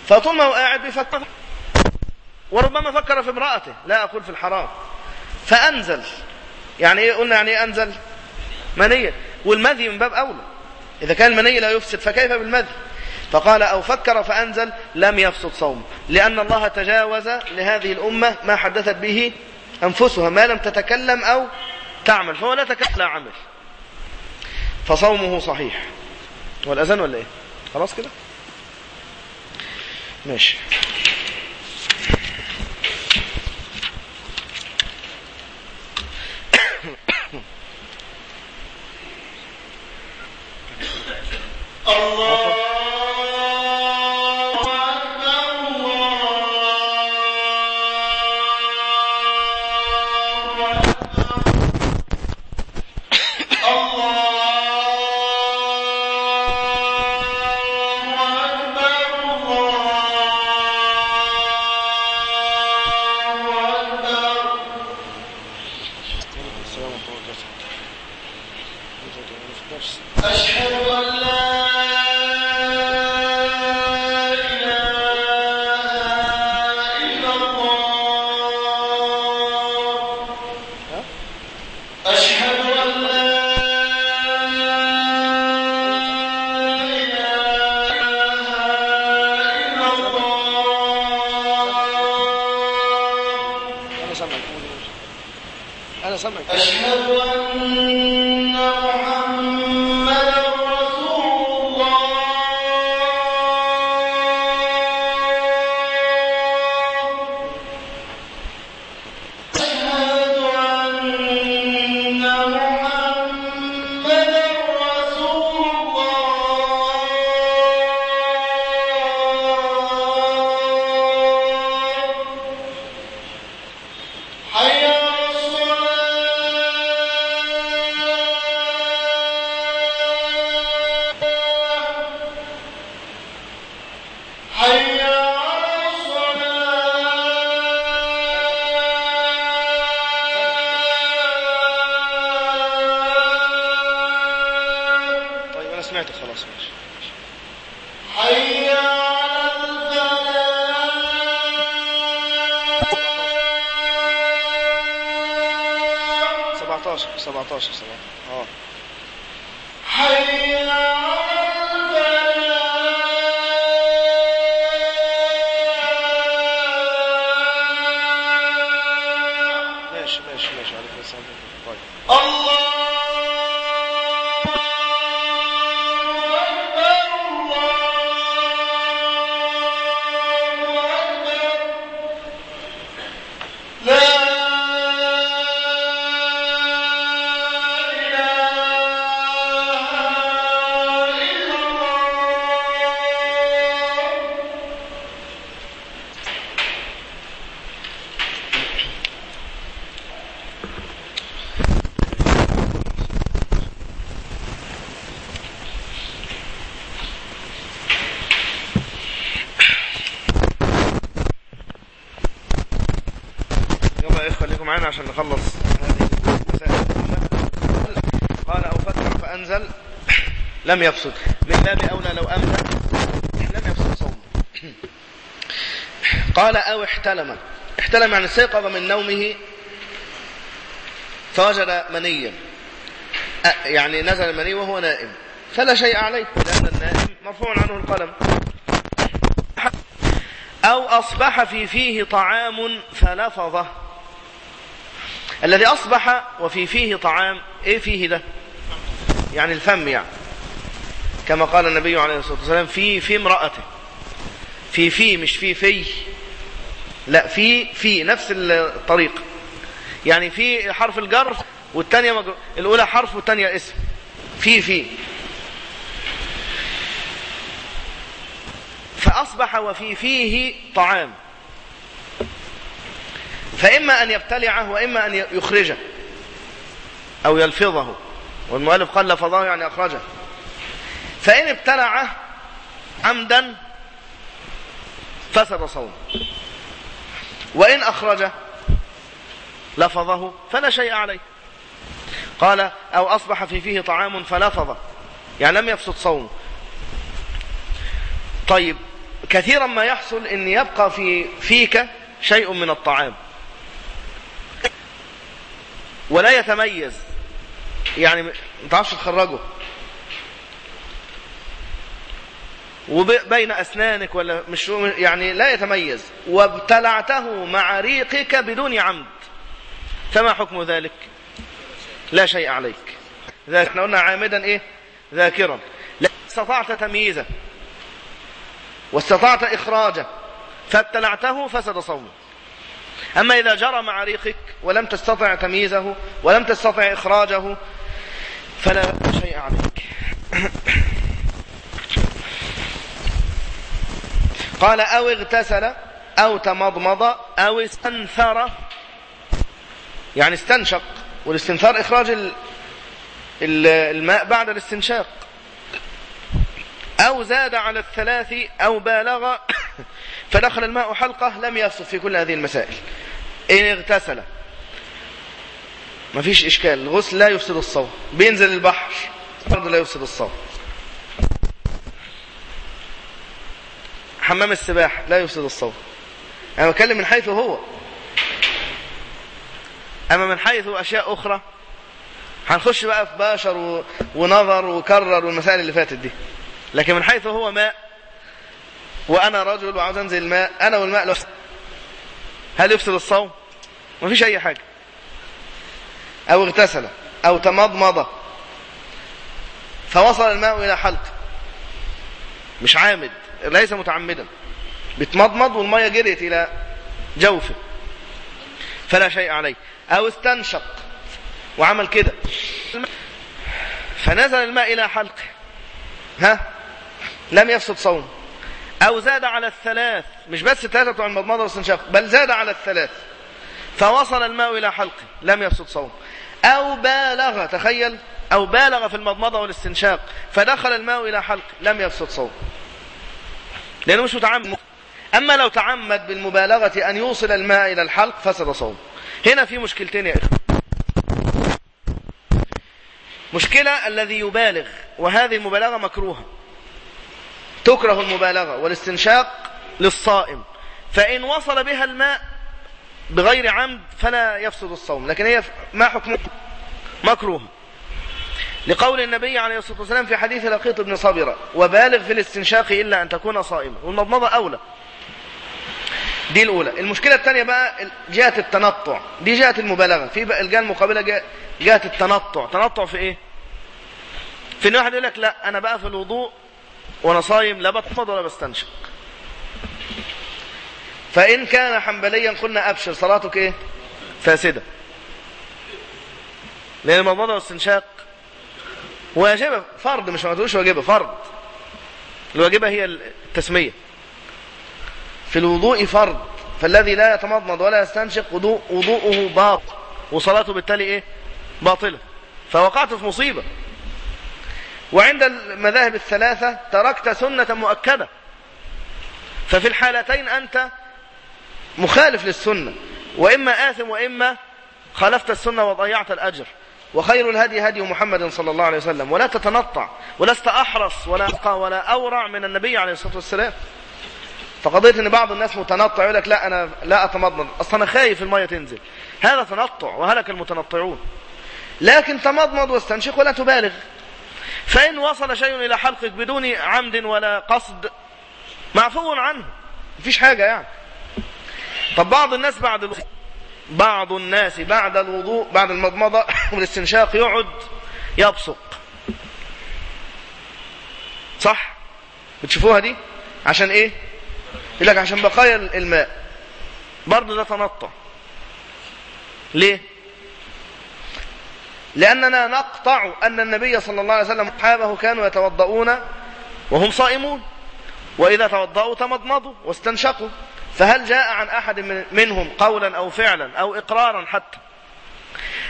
فطول ما هو قاعد بيفكر. وربما فكر في امرأته. لا أقول في الحرام. فأنزل. يعني إيه قلنا يعني إيه أنزل منية؟ والمذي من باب أولى. إذا كان المني لا يفسد فكيف بالمذي؟ فقال أو فكر فأنزل لم يفسد صوم. لأن الله تجاوز لهذه الأمة ما حدثت به أنفسها ما لم تتكلم أو تعمل فهو لا تكلم لا عمل. فصومه صحيح. هو الأذان ولا إيه؟ خلاص كده؟ ماشي. Allah. ماشي ماشي ماشي عليك السلام طيب الله لم يفسد من باب أولى لو أمنى لم يفسد صوم قال أو احتلم. احتلم يعني استيقظ من نومه فوجد منيا. يعني نزل المني وهو نائم. فلا شيء عليه لأن النائم مرفوع عنه القلم. أو أصبح في فيه طعام فلفظه. الذي أصبح وفي فيه طعام إيه فيه ده؟ يعني الفم يعني. كما قال النبي عليه الصلاة والسلام في في امرأته في في مش في في. لا في في نفس الطريقة يعني في حرف الجر والثانية. الأولى حرف والثانية اسم. في في. فأصبح وفي فيه طعام. فإما أن يبتلعه وإما أن يخرجه أو يلفظه. والمؤلف قال لفظه يعني أخرجه. فإن ابتلعه عمدا فسد صومه وإن أخرجه لفظه فلا شيء عليه. قال أو أصبح في فيه طعام فلفظه يعني لم يفسد صومه طيب كثيرا ما يحصل إن يبقى في فيك شيء من الطعام. ولا يتميز. يعني ما تعرفش تخرجه. وبين أسنانك ولا مش يعني لا يتميز. وابتلعته مع ريقك بدون عمد. فما حكم ذلك؟ لا شيء عليك. ذلك إحنا قلنا عامدا إيه؟ ذاكرا. استطعت تمييزه واستطعت إخراجه فابتلعته فسد صومه. أما إذا جرى مع ريقك ولم تستطع تمييزه ولم تستطع إخراجه فلا شيء عليك. قال أو اغتسل أو تمضمض أو استنثر. يعني استنشق والاستنثار إخراج ال- ال- الماء بعد الاستنشاق. أو زاد على الثلاث أو بالغ. *coughs* فدخل الماء حلقة لم يفسد في كل هذه المسائل. إن اغتسل. ما فيش إشكال. الغسل لا يفسد الصوم. بينزل البحر. برضه لا يفسد الصوم. حمام السباحة لا يفسد الصوم أنا بتكلم من حيث هو. أما من حيث أشياء أخرى هنخش بقى في باشر و... ونظر وكرر والمسائل اللي فاتت دي. لكن من حيث هو ماء وأنا رجل وعاوز أنزل الماء أنا والماء لو هل يفسد الصوم؟ مفيش أي حاجة. أو اغتسل أو تمضمض. فوصل الماء إلى حلق. مش عامد ليس متعمدا. بتمضمض والمية جريت إلى جوفه. فلا شيء عليه. أو استنشق. وعمل كده. فنزل الماء إلى حلقه. ها؟ لم يفسد صوم أو زاد على الثلاث. مش بس الثلاثة بتوع المضمضة والاستنشاق بل زاد على الثلاث. فوصل الماء إلى حلقه. لم يفسد صوم أو بالغ تخيل. أو بالغ في المضمضة والاستنشاق. فدخل الماء إلى حلقه. لم يفسد صوم لأنه مش متعمد. أما لو تعمد بالمبالغة أن يوصل الماء إلى الحلق فسد صوم هنا في مشكلتين يا إخوة. مشكلة الذي يبالغ وهذه المبالغة مكروهة. تكره المبالغة والاستنشاق للصائم. فإن وصل بها الماء بغير عمد فلا يفسد الصوم. لكن هي ما حكمه مكروه لقول النبي عليه الصلاة والسلام في حديث لقيط بن صبرة وبالغ في الاستنشاق إلا أن تكون صائما والمضمضة أولى. دي الأولى. المشكلة الثانية بقى جهة التنطع. دي جهة المبالغة. في بقى الجهة المقابلة جهة, التنطع. تنطع في إيه؟ في إن واحد يقول لك لا أنا بقى في الوضوء وأنا صايم لا بتمض ولا بستنشق. فإن كان حنبليا قلنا أبشر صلاتك إيه؟ فاسدة. لأن المضمضة والاستنشاق واجبة فرض مش ما تقولش واجبة فرض. الواجبة هي التسمية. في الوضوء فرض فالذي لا يتمضمض ولا يستنشق وضوء وضوءه باطل وصلاته بالتالي إيه؟ باطلة. فوقعت في مصيبة. وعند المذاهب الثلاثة تركت سنة مؤكدة. ففي الحالتين أنت مخالف للسنة وإما آثم وإما خالفت السنة وضيعت الأجر. وخير الهدي هدي محمد صلى الله عليه وسلم. ولا تتنطع ولست أحرص ولا أتقى ولا أورع من النبي عليه الصلاة والسلام. فقضية إن بعض الناس متنطع يقول لك لا أنا لا أتمضمض. أصلا أنا خايف المية تنزل. هذا تنطع وهلك المتنطعون. لكن تمضمض واستنشق ولا تبالغ. فإن وصل شيء إلى حلقك بدون عمد ولا قصد معفو عنه. مفيش حاجة يعني. طب بعض الناس بعد الوضوء بعض الناس بعد الوضوء بعد المضمضة *coughs* والاستنشاق يقعد يبصق. صح؟ بتشوفوها دي؟ عشان إيه؟ يقول لك عشان بقايا الماء. برضه ده تنطع ليه؟ لأننا نقطع أن النبي صلى الله عليه وسلم أصحابه كانوا يتوضؤون وهم صائمون. وإذا توضأوا تمضمضوا واستنشقوا. فهل جاء عن أحد من منهم قولا أو فعلا أو إقرارا حتى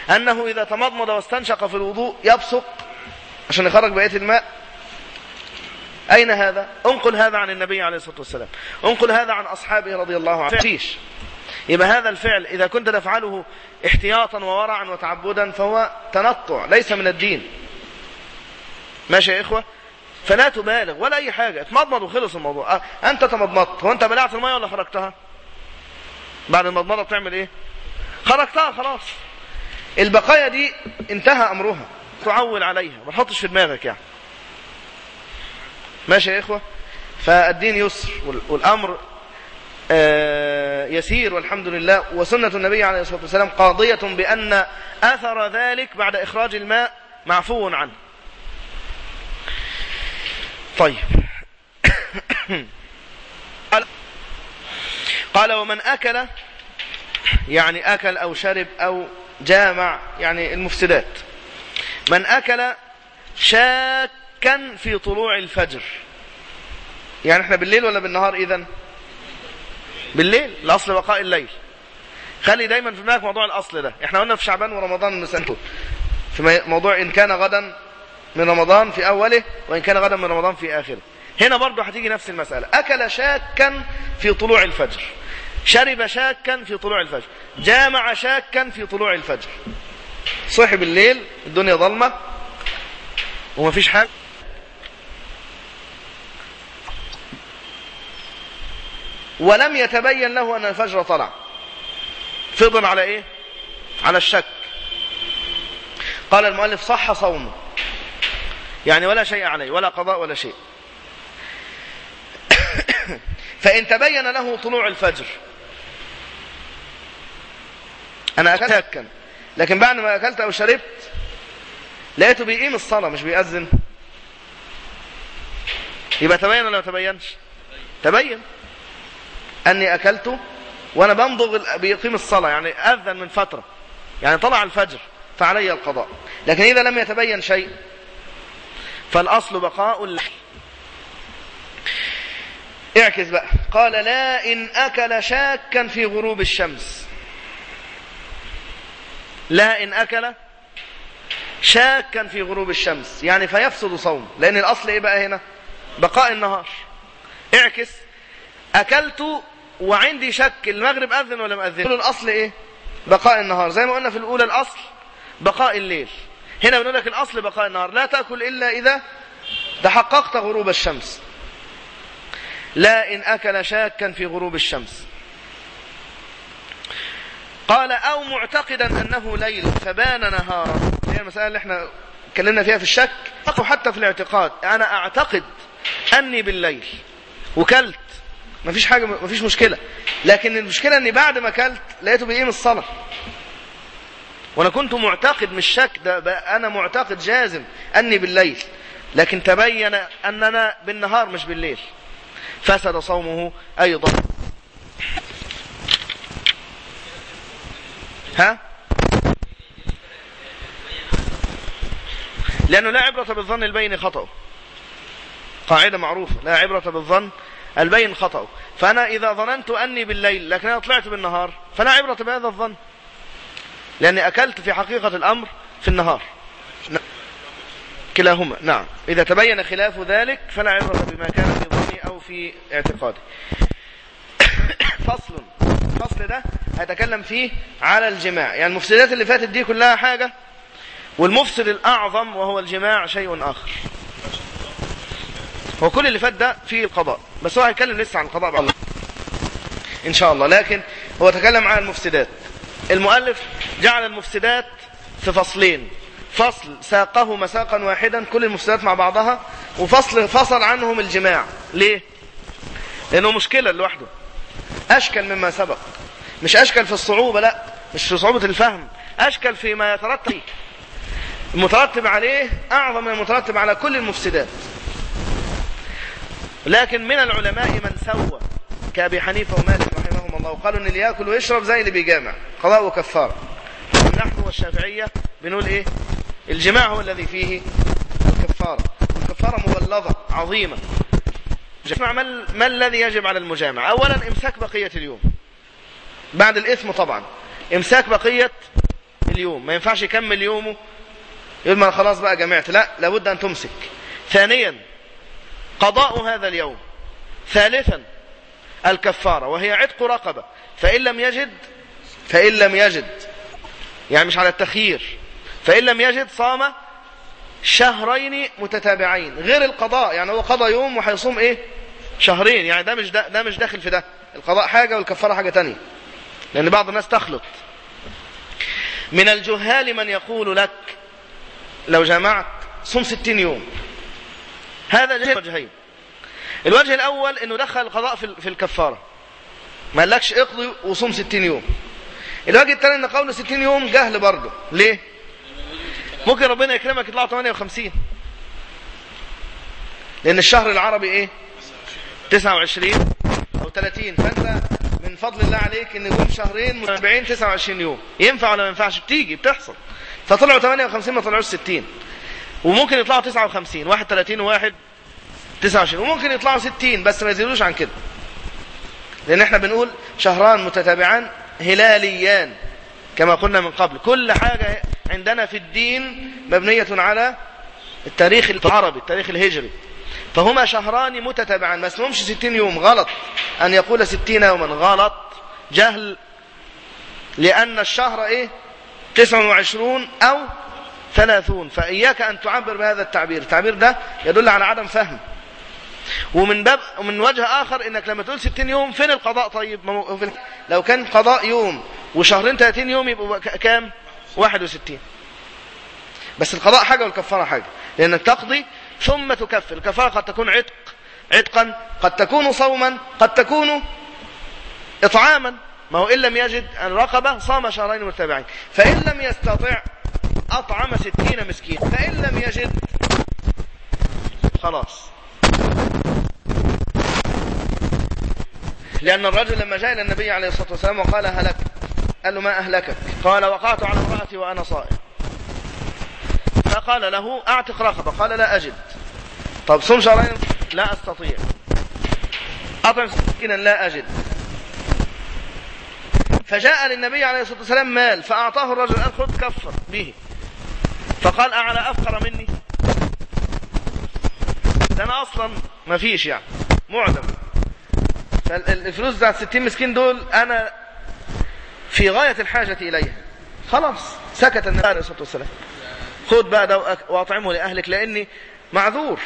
أنه إذا تمضمض واستنشق في الوضوء يبصق؟ عشان يخرج بقية الماء. أين هذا؟ انقل هذا عن النبي عليه الصلاة والسلام. انقل هذا عن أصحابه رضي الله عنهم. فيش. يبقى هذا الفعل إذا كنت تفعله احتياطا وورعا وتعبدا فهو تنطع ليس من الدين. ماشي يا إخوة؟ فلا تبالغ ولا أي حاجة. اتمضمض وخلص الموضوع. أه أنت تمضمضت. هو أنت بلعت المية ولا خرجتها؟ بعد المضمضة بتعمل إيه؟ خرجتها خلاص. البقايا دي انتهى أمرها. تعول عليها. ما تحطش في دماغك يعني. ماشي يا إخوة؟ فالدين يسر والأمر آه يسير والحمد لله. وسنة النبي عليه الصلاة والسلام قاضية بأن أثر ذلك بعد إخراج الماء معفو عنه. طيب. *coughs* قال ومن أكل يعني أكل أو شرب أو جامع يعني المفسدات. من أكل شاكا في طلوع الفجر. يعني إحنا بالليل ولا بالنهار إذن؟ بالليل الأصل بقاء الليل. خلي دايما في دماغك موضوع الأصل ده. إحنا قلنا في شعبان ورمضان نسأله في موضوع إن كان غدا من رمضان في أوله وإن كان غدا من رمضان في آخره. هنا برضو هتيجي نفس المسألة. أكل شاكا في طلوع الفجر. شرب شاكا في طلوع الفجر. جامع شاكا في طلوع الفجر. صحي بالليل الدنيا ظلمة ومفيش حاجة. ولم يتبين له أن الفجر طلع. فضل على إيه؟ على الشك. قال المؤلف صح صومه. يعني ولا شيء عليه ولا قضاء ولا شيء. *coughs* فإن تبين له طلوع الفجر. أنا أكلت أكل لكن بعد ما أكلت أو شربت لقيته بيقيم الصلاة مش بيأذن. يبقى تبين ولا ما تبينش؟ تبين. أني أكلت وأنا بمضغ بيقيم الصلاة يعني أذن من فترة. يعني طلع الفجر فعلي القضاء. لكن إذا لم يتبين شيء فالأصل بقاء اللحم اعكس بقى. قال لا إن أكل شاكا في غروب الشمس. لا إن أكل شاكا في غروب الشمس. يعني فيفسد صوم. لأن الأصل إيه بقى هنا؟ بقاء النهار. اعكس. أكلت وعندي شك. المغرب أذن ولا ما أذن الأصل إيه؟ بقاء النهار. زي ما قلنا في الأولى الأصل بقاء الليل. هنا بنقول لك الأصل بقاء النهار. لا تأكل إلا إذا تحققت غروب الشمس. لا إن أكل شاكا في غروب الشمس. قال أو معتقدا أنه ليل فبان نهارا. هي المسألة اللي إحنا اتكلمنا فيها في الشك. أو حتى في الاعتقاد. أنا أعتقد أني بالليل وكلت. مفيش حاجة مفيش مشكلة. لكن المشكلة أني بعد ما كلت لقيته بيقيم الصلاة. وأنا كنت معتقد مش شك ده أنا معتقد جازم اني بالليل لكن تبين اننا بالنهار مش بالليل. فسد صومه أيضا. ها؟ لأنه لا عبرة بالظن البين خطأه. قاعدة معروفة لا عبرة بالظن البين خطأه. فأنا إذا ظننت أني بالليل لكن أنا طلعت بالنهار فلا عبرة بهذا الظن. لأني أكلت في حقيقة الأمر في النهار. كلاهما. نعم. إذا تبين خلاف ذلك فلا عبرة بما كان في ظني أو في اعتقادي. *coughs* فصل. الفصل ده هيتكلم فيه على الجماع. يعني المفسدات اللي فاتت دي كلها حاجة والمفسد الأعظم وهو الجماع شيء آخر. هو كل اللي فات ده فيه القضاء بس هو هيتكلم لسه عن القضاء بعد. إن شاء الله. لكن هو تكلم عن المفسدات. المؤلف جعل المفسدات في فصلين. فصل ساقه مساقا واحدا كل المفسدات مع بعضها وفصل فصل عنهم الجماع. ليه؟ لأنه مشكلة لوحده. أشكل مما سبق. مش أشكل في الصعوبة لا. مش في صعوبة الفهم. أشكل فيما يترتب. المترتب عليه أعظم من المترتب على كل المفسدات. لكن من العلماء من سوى كأبي حنيفة ومالك رحمهم الله. وقالوا إن اللي يأكل ويشرب زي اللي بيجامع. قضاء وكفارة. نحن والشافعية بنقول إيه؟ الجماع هو الذي فيه الكفارة. الكفارة مبلغة عظيمة. جمع ما, الذي يجب على المجامع؟ اولا إمساك بقية اليوم. بعد الإثم طبعا. إمساك بقية اليوم. ما ينفعش يكمل يومه يقول ما خلاص بقى جمعت. لا لابد أن تمسك. ثانيا قضاء هذا اليوم. ثالثا الكفارة وهي عتق رقبة. فإن لم يجد فإن لم يجد يعني مش على التخيير. فإن لم يجد صام شهرين متتابعين غير القضاء. يعني هو قضى يوم وهيصوم إيه؟ شهرين. يعني ده مش ده, ده مش داخل في ده. القضاء حاجة والكفارة حاجة تانية. لأن بعض الناس تخلط. من الجهال من يقول لك لو جمعت صوم ستين يوم. هذا جهل. وجهين الوجه الأول أنه دخل القضاء في الكفارة. ما قالكش اقضي وصوم ستين يوم. الوجه الثاني أن قول ستين يوم جهل برضه. ليه؟ ممكن ربنا يكرمك يطلعوا 58 لأن الشهر العربي إيه؟ 29 أو 30 فأنت من فضل الله عليك إن يقوم شهرين متابعين 29 يوم. ينفع ولا ما ينفعش؟ بتيجي بتحصل. فطلعوا 58 ما طلعوش 60 وممكن يطلعوا 59 31 وواحد 29 وممكن يطلعوا 60 بس ما يزيدوش عن كده. لأن إحنا بنقول شهران متتابعان هلاليان كما قلنا من قبل. كل حاجة عندنا في الدين مبنية على التاريخ العربي التاريخ الهجري. فهما شهران متتابعان ما اسمهمش 60 يوم. غلط. أن يقول 60 يوما. غلط. جهل. لأن الشهر إيه؟ 29 أو 30 فإياك أن تعبر بهذا التعبير. التعبير ده يدل على عدم فهم. ومن باب ومن وجه آخر إنك لما تقول 60 يوم فين القضاء طيب؟ لو كان قضاء يوم وشهرين 30 يوم يبقوا كام؟ 61 بس القضاء حاجة والكفارة حاجة. لأنك تقضي ثم تكفر. الكفارة قد تكون عتق عتقا قد تكون صوما قد تكون إطعاما. ما هو إن لم يجد الرقبة صام شهرين متابعين فإن لم يستطع أطعم ستين مسكين فإن لم يجد خلاص. لأن الرجل لما جاء إلى النبي عليه الصلاة والسلام وقال هلك قال له ما أهلكك؟ قال وقعت على امرأتي وأنا صائم. فقال له أعتق رقبة. قال لا أجد. طب صم شهرين لا أستطيع. أطعم مسكينا لا أجد. فجاء للنبي عليه الصلاة والسلام مال فأعطاه الرجل قال خذ كفر به. فقال أعلى أفقر مني؟ ده أنا أصلا ما فيش يعني معدم فالفلوس بتاعت 60 مسكين دول أنا في غاية الحاجة إليها. خلاص سكت النبي عليه الصلاة والسلام. خذ بقى ده وأطعمه لأهلك لأني معذور.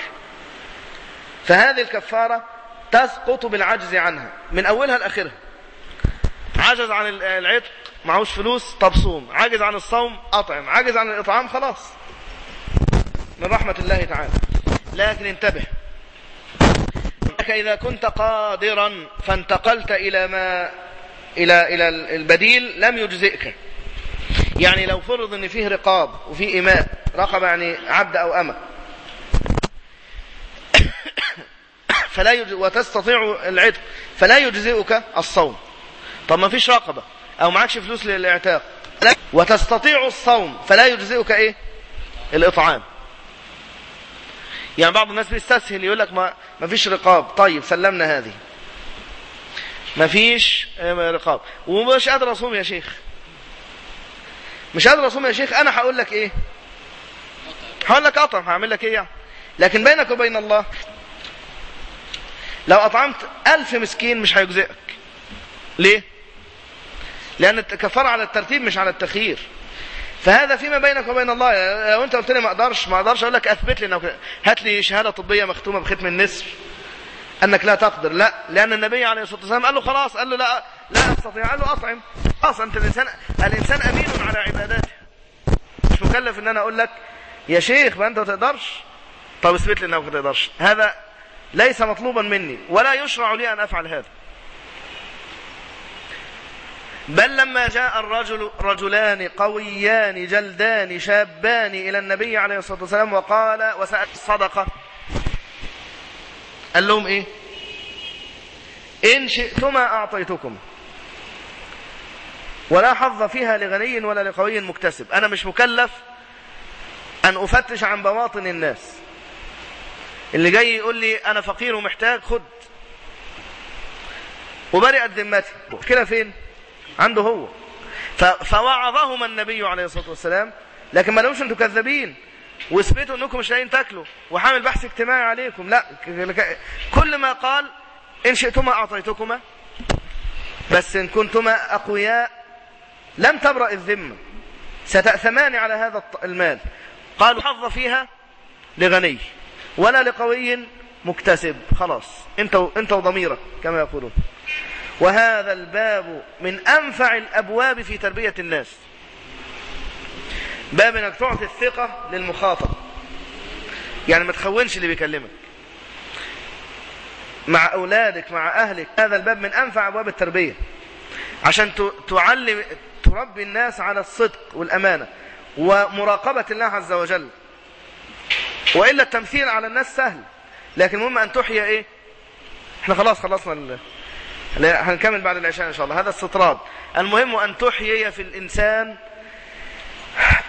فهذه الكفارة تسقط بالعجز عنها من أولها لآخرها. عجز عن العتق معهوش فلوس طب صوم. عجز عن الصوم أطعم. عجز عن الإطعام خلاص. من رحمة الله تعالى. لكن انتبه. إذا كنت قادرا فانتقلت إلى ما إلى إلى البديل لم يجزئك. يعني لو فرض إن فيه رقاب وفيه إماء رقب يعني عبد أو أمة. *coughs* فلا. وتستطيع العتق فلا يجزئك الصوم. طب ما فيش رقبة أو معكش فلوس للإعتاق. وتستطيع الصوم فلا يجزئك إيه؟ الإطعام. يعني بعض الناس بيستسهل يقول لك ما, ما فيش رقاب. طيب سلمنا هذه. ما فيش رقاب. ومش قادر أصوم يا شيخ. مش قادر أصوم يا شيخ أنا هقول لك إيه؟ هقول لك أطعم هعمل لك إيه يعني؟ لكن بينك وبين الله لو أطعمت ألف مسكين مش هيجزئك. ليه؟ لأن الكفارة على الترتيب مش على التخيير. فهذا فيما بينك وبين الله لو انت قلت لي ما أقدرش ما أقدرش أقول لك اثبت لي انك هات لي شهادة طبية مختومة بختم النسر انك لا تقدر. لا لأن النبي عليه الصلاة والسلام قال له خلاص قال له لا لا أستطيع. قال له أطعم. خلاص أنت الإنسان الإنسان أمين على عباداته. مش مكلف إن أنا أقول لك يا شيخ ما أنت ما تقدرش. طب اثبت لي إنك ما تقدرش. هذا ليس مطلوبا مني ولا يشرع لي أن أفعل هذا. بل لما جاء الرجل رجلان قويان جلدان شابان إلى النبي عليه الصلاة والسلام وقال وسأل الصدقة قال لهم إيه؟ إن شئتما أعطيتكم. ولا حظ فيها لغني ولا لقوي مكتسب. أنا مش مكلف أن أفتش عن بواطن الناس. اللي جاي يقول لي أنا فقير ومحتاج خد. وبرئت ذمتي. كده فين؟ عنده هو. فوعظهما النبي عليه الصلاة والسلام. لكن ما لهمش أنتوا كذابين. واثبتوا انكم مش لاقيين تاكلوا. وحامل بحث اجتماعي عليكم. لا كل ما قال إن شئتما أعطيتكما. بس إن كنتما أقوياء لم تبرأ الذمة. ستأثمان على هذا المال. قالوا حظ فيها لغني ولا لقوي مكتسب. خلاص. انت انت وضميرك كما يقولون. وهذا الباب من أنفع الأبواب في تربية الناس. باب إنك تعطي الثقة للمخاطب. يعني ما تخونش اللي بيكلمك. مع أولادك مع أهلك هذا الباب من أنفع أبواب التربية. عشان تعلم تربي الناس على الصدق والأمانة ومراقبة الله عز وجل. وإلا التمثيل على الناس سهل لكن المهم أن تحيا إيه؟ إحنا خلاص خلصنا هنكمل بعد العشاء إن شاء الله. هذا استطراد المهم أن تحيي في الإنسان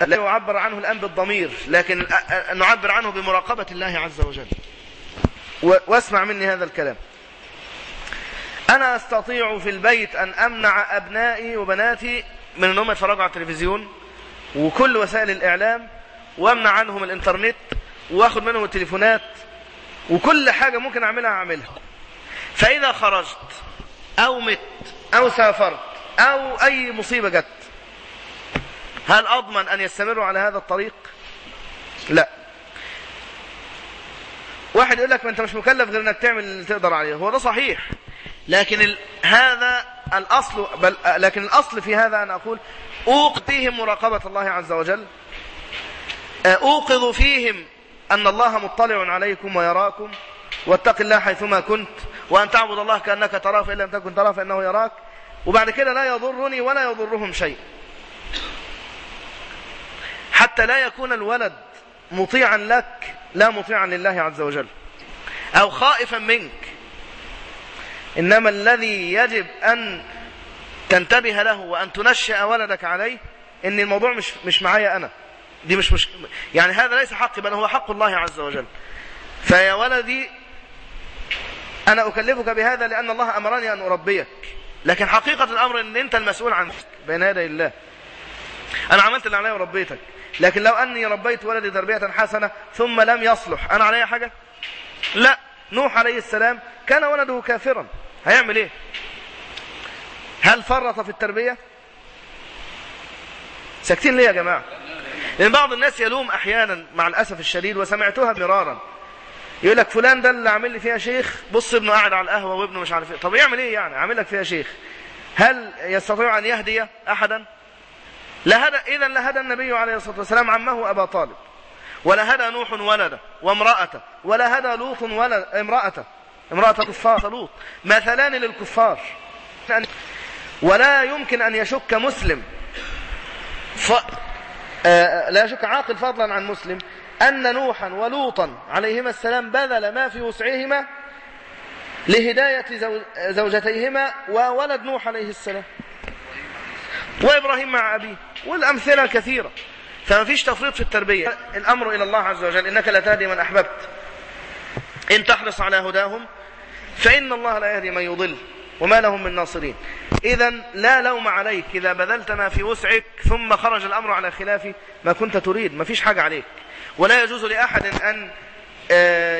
لا يعبر عنه الآن بالضمير لكن نعبر عنه بمراقبة الله عز وجل. واسمع مني هذا الكلام. أنا أستطيع في البيت أن أمنع أبنائي وبناتي من أنهم يتفرجوا على التلفزيون وكل وسائل الإعلام وأمنع عنهم الإنترنت وأخذ منهم التليفونات وكل حاجة ممكن أعملها أعملها. فإذا خرجت أو مت أو سافرت أو أي مصيبة جت. هل أضمن أن يستمروا على هذا الطريق؟ لا. واحد يقول لك ما أنت مش مكلف غير أنك تعمل اللي تقدر عليه. هو ده صحيح. لكن ال... هذا الأصل بل... لكن الأصل في هذا أنا أقول أوقظ فيهم مراقبة الله عز وجل. أوقظ فيهم أن الله مطلع عليكم ويراكم. واتق الله حيثما كنت. وأن تعبد الله كأنك تراه فإن لم تكن تراه فإنه يراك. وبعد كده لا يضرني ولا يضرهم شيء. حتى لا يكون الولد مطيعا لك لا مطيعا لله عز وجل. أو خائفا منك. إنما الذي يجب أن تنتبه له وأن تنشئ ولدك عليه إن الموضوع مش مش معايا أنا. دي مش مش يعني هذا ليس حقي بل هو حق الله عز وجل. فيا ولدي أنا أكلفك بهذا لأن الله أمرني أن أربيك. لكن حقيقة الأمر أن أنت المسؤول عنك بين يدي الله. أنا عملت اللي علي وربيتك. لكن لو أني ربيت ولدي تربية حسنة ثم لم يصلح أنا علي حاجة؟ لا. نوح عليه السلام كان ولده كافرا. هيعمل إيه؟ هل فرط في التربية؟ ساكتين ليه يا جماعة؟ لأن بعض الناس يلوم أحيانا مع الأسف الشديد وسمعتها مرارا. يقول لك فلان ده اللي عامل لي فيها شيخ بص ابنه قاعد على القهوة وابنه مش عارف إيه. طب يعمل إيه يعني؟ عامل لك فيها شيخ. هل يستطيع أن يهدي أحدا؟ لهدى إذا لهدى النبي عليه الصلاة والسلام عمه أبا طالب. ولا هدى نوح ولده وامرأته. ولا هدى لوط ولد امرأته. امرأة كفار لوط. مثلان للكفار. ولا يمكن أن يشك مسلم. ف... آه لا يشك عاقل فضلا عن مسلم. أن نوحا ولوطا عليهما السلام بذل ما في وسعهما لهداية زو... زوجتيهما وولد نوح عليه السلام. وإبراهيم مع أبيه. والأمثلة كثيرة فما فيش تفريط في التربية. الأمر إلى الله عز وجل. إنك لا تهدي من أحببت. إن تحرص على هداهم فإن الله لا يهدي من يضل. وما لهم من ناصرين. إذا لا لوم عليك إذا بذلت ما في وسعك ثم خرج الأمر على خلاف ما كنت تريد. ما فيش حاجة عليك. ولا يجوز لأحد أن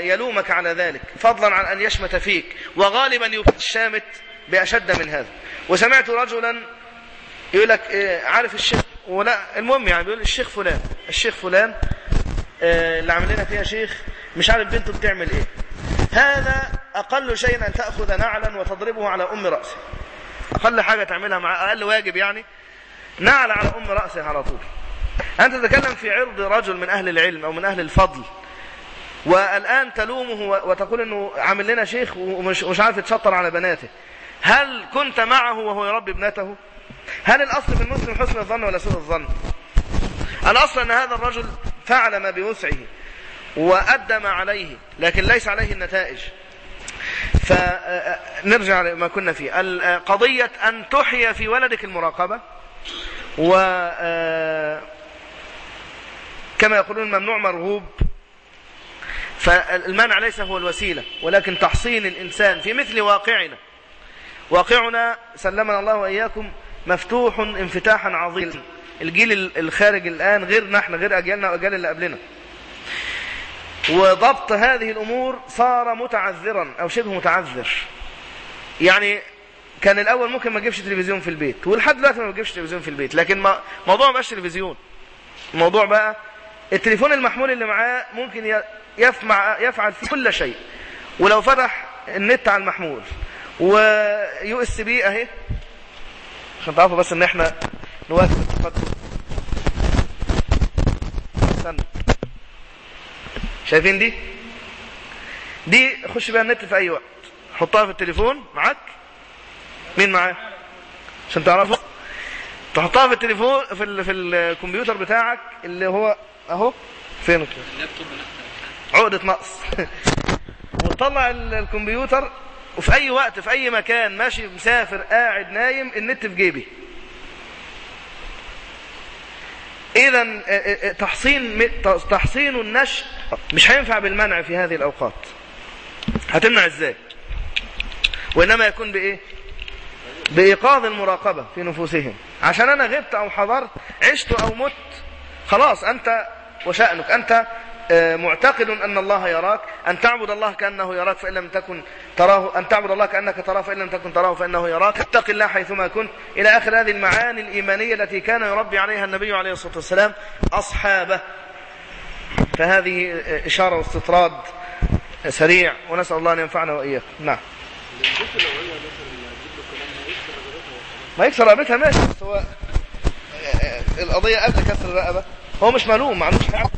يلومك على ذلك فضلا عن أن يشمت فيك وغالبا يبقى الشامت بأشد من هذا. وسمعت رجلا يقول لك إيه عارف الشيخ ولا المهم يعني بيقول الشيخ فلان الشيخ فلان آه، اللي عامل لنا فيها شيخ مش عارف بنته بتعمل إيه. هذا أقل شيء أن تأخذ نعلا وتضربه على أم رأسه. أقل حاجة تعملها مع أقل واجب يعني نعل على أم راسه على طول. أنت تتكلم في عرض رجل من أهل العلم أو من أهل الفضل والآن تلومه وتقول إنه عامل لنا شيخ ومش مش عارف يتشطر على بناته. هل كنت معه وهو يربي ابنته؟ هل الأصل في المسلم حسن الظن ولا سوء الظن؟ الأصل أن هذا الرجل فعل ما بوسعه وادى ما عليه لكن ليس عليه النتائج. فنرجع لما كنا فيه. قضية أن تحيا في ولدك المراقبة و آه، كما يقولون ممنوع مرغوب. فالمنع ليس هو الوسيلة ولكن تحصين الإنسان في مثل واقعنا. واقعنا سلمنا الله وإياكم مفتوح انفتاحا عظيما. الجيل ال- الخارج الآن غير نحن غير أجيالنا وأجيال اللي قبلنا. وضبط هذه الأمور صار متعذرا أو شبه متعذر. يعني كان الأول ممكن ما تجيبش تلفزيون في البيت ولحد دلوقتي ما بتجيبش تلفزيون في البيت لكن ما موضوع ما بقاش تلفزيون. الموضوع بقى التليفون المحمول اللي معاه ممكن يفمع يفعل فيه كل شيء. ولو فتح النت على المحمول. و USB أهي. عشان تعرفوا بس إن إحنا نواكب التقدم استنى. شايفين دي؟ دي خش بيها النت في أي وقت. حطها في التليفون. معاك؟ مين معاه؟ عشان تعرفوا. تحطها في التليفون في. في الكمبيوتر بتاعك اللي هو أهو. فين؟ عقدة نقص. *laughs* وتطلع ال- الكمبيوتر وفي أي وقت في أي مكان ماشي مسافر قاعد نايم النت في جيبي. اذا تحصين م- تحصين النشء مش هينفع بالمنع في هذه الأوقات. هتمنع إزاي؟ وإنما يكون بإيه؟ بإيقاظ المراقبة في نفوسهم. عشان أنا غبت أو حضرت عشت أو مت خلاص أنت وشأنك. أنت آه، معتقد أن الله يراك أن تعبد الله كأنه يراك فإن لم تكن تراه أن تعبد الله كأنك تراه فإن لم تكن تراه فإنه يراك. اتق الله حيثما كنت. إلى آخر هذه المعاني الإيمانية التي كان يربي عليها النبي عليه الصلاة والسلام أصحابه. فهذه آه، إشارة واستطراد سريع ونسأل الله أن ينفعنا وإياكم. نعم. ما يكسر رقبتها ماشي هو القضية قبل كسر الرقبة. هو مش ملوم ما عندوش حق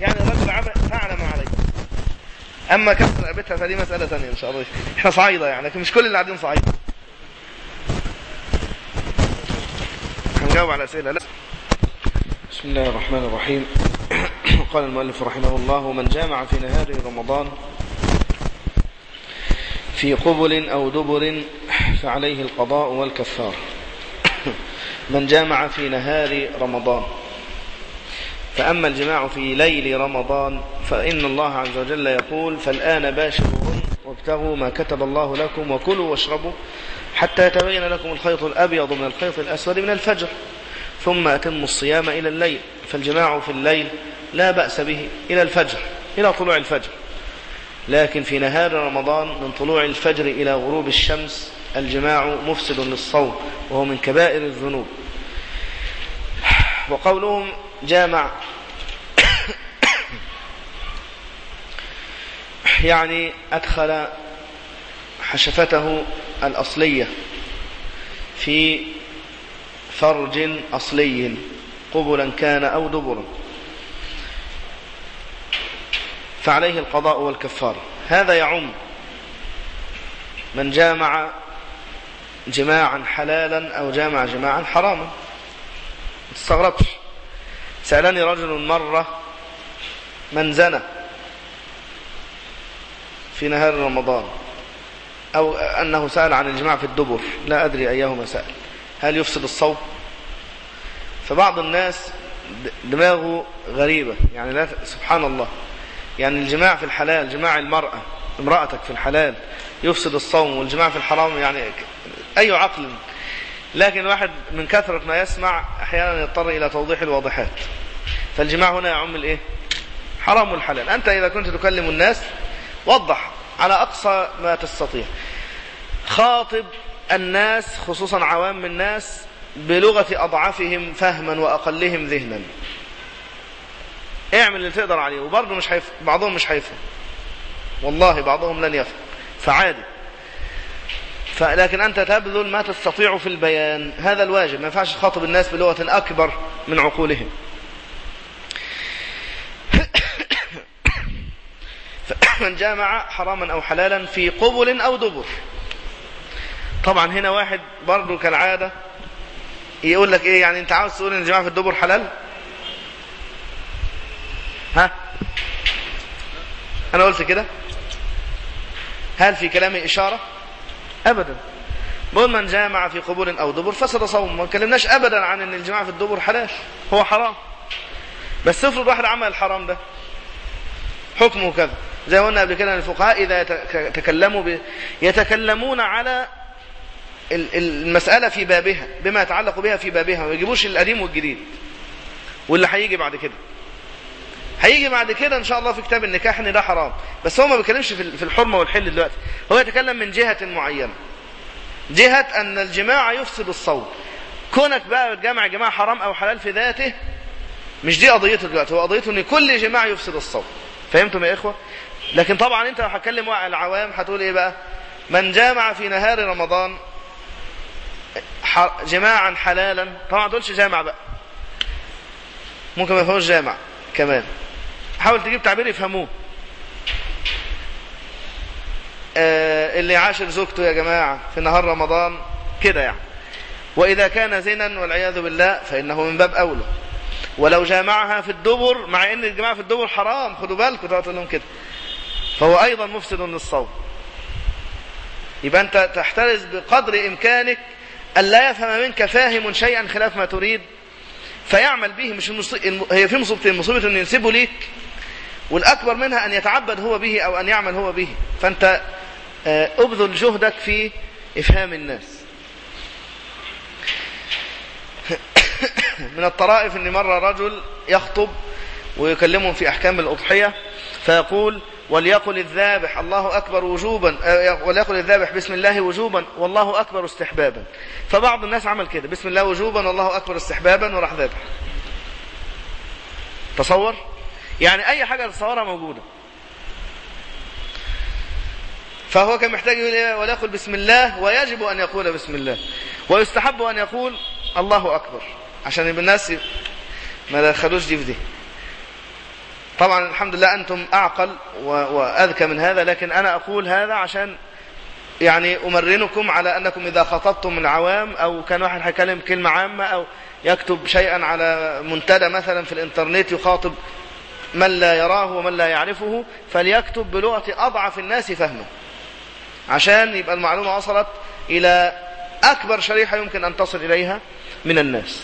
يعني الرجل عمل فعل ما عليه. أما كسر رقبتها فدي مسألة ثانية إن شاء الله. إحنا صعيدة يعني لكن مش كل اللي قاعدين صعيدة هنجاوب على أسئلة لا. بسم الله الرحمن الرحيم. *coughs* قال المؤلف رحمه الله من جامع في نهار رمضان في قبل أو دبر فعليه القضاء والكفار. *coughs* من جامع في نهار رمضان. فأما الجماع في ليل رمضان فإن الله عز وجل يقول فالآن باشرون وابتغوا ما كتب الله لكم وكلوا واشربوا حتى يتبين لكم الخيط الأبيض من الخيط الأسود من الفجر ثم أتموا الصيام إلى الليل فالجماع في الليل لا بأس به إلى الفجر إلى طلوع الفجر. لكن في نهار رمضان من طلوع الفجر إلى غروب الشمس الجماع مفسد للصوم وهو من كبائر الذنوب. وقولهم جامع. يعني أدخل حشفته الأصلية في فرج أصلي قبلا كان أو دبرا. فعليه القضاء والكفارة هذا يعم من جامع جماعا حلالا أو جامع جماعا حراما. ما تستغربش. سألني رجل مرة من زنى في نهار رمضان أو أنه سأل عن الجماع في الدبر لا أدري أيهما سأل هل يفسد الصوم؟ فبعض الناس دماغه غريبة يعني لا سبحان الله يعني الجماع في الحلال جماع المرأة امرأتك في الحلال يفسد الصوم والجماع في الحرام يعني أي عقل لكن واحد من كثرة ما يسمع أحيانا يضطر إلى توضيح الواضحات. فالجماع هنا يعم الإيه؟ حرام والحلال أنت إذا كنت تكلم الناس وضح على أقصى ما تستطيع. خاطب الناس خصوصا عوام الناس بلغة أضعفهم فهما وأقلهم ذهنا. اعمل اللي تقدر عليه. وبرضه مش هيفهم بعضهم مش هيفهم. والله بعضهم لن يفهم. فعادي. فلكن أنت تبذل ما تستطيع في البيان. هذا الواجب. ما ينفعش تخاطب الناس بلغة أكبر من عقولهم. *coughs* فمن جامع حراما أو حلالا في قبل أو دبر. طبعا هنا واحد برضه كالعادة يقول لك إيه؟ يعني أنت عاوز تقول إن الجماعة في الدبر حلال؟ ها؟ أنا قلت كده. هل في كلامي إشارة؟ ابدا. بقول من جامع في قبول أو دبر فسد صوم ما اتكلمناش ابدا عن إن الجماعة في الدبر حلال. هو حرام. بس افرض واحد عمل الحرام ده. حكمه كذا. زي ما قلنا قبل كده الفقهاء إذا تكلموا ب... يتكلمون على المسألة في بابها بما يتعلق بها في بابها. ما يجيبوش القديم والجديد. واللي هيجي بعد كده. هيجي بعد كده إن شاء الله في كتاب النكاح إن ده حرام. بس هو ما بيتكلمش في الحرمة والحل دلوقتي. هو يتكلم من جهة معينة. جهة أن الجماع يفسد الصوم. كونك بقى الجمع جماع حرام أو حلال في ذاته مش دي قضيته دلوقتي. هو قضيته إن كل جماع يفسد الصوم. فهمتم يا إخوة؟ لكن طبعا أنت لو هتكلم العوام هتقول إيه بقى؟ من جامع في نهار رمضان جماعا حلالا طبعا ما تقولش جامع بقى. ممكن ما يفهموش جامع كمان. حاول تجيب تعبير يفهموه. آه اللي عاشر زوجته يا جماعة في نهار رمضان كده يعني. وإذا كان زنا والعياذ بالله فإنه من باب أولى. ولو جامعها في الدبر مع إن الجماعة في الدبر حرام خدوا بالكم تقول لهم كده. فهو أيضا مفسد للصوم. يبقى أنت تحترز بقدر إمكانك ألا يفهم منك فاهم شيئا خلاف ما تريد. فيعمل به مش المصيب... هي في مصيبتين مصيبة أن ينسبه ليك. والأكبر منها أن يتعبد هو به أو أن يعمل هو به. فأنت أبذل جهدك في إفهام الناس. *coughs* من الطرائف أن مرة رجل يخطب ويكلمهم في أحكام الأضحية فيقول وليقل الذابح الله أكبر وجوبا وليقل الذابح بسم الله وجوبا والله أكبر استحبابا. فبعض الناس عمل كده بسم الله وجوبا والله أكبر استحبابا وراح ذابح. تصور؟ يعني أي حاجة تصورها موجودة. فهو كان محتاج يقول إيه وليقل بسم الله ويجب أن يقول بسم الله. ويستحب أن يقول الله أكبر. عشان الناس ما دخلوش دي في دي. طبعا الحمد لله أنتم أعقل وأذكى من هذا لكن أنا أقول هذا عشان يعني أمرنكم على أنكم إذا خطبتم العوام أو كان واحد هيكلم كلمة عامة أو يكتب شيئا على منتدى مثلا في الإنترنت يخاطب من لا يراه ومن لا يعرفه فليكتب بلغة أضعف الناس فهمه. عشان يبقى المعلومة وصلت إلى أكبر شريحة يمكن أن تصل إليها من الناس.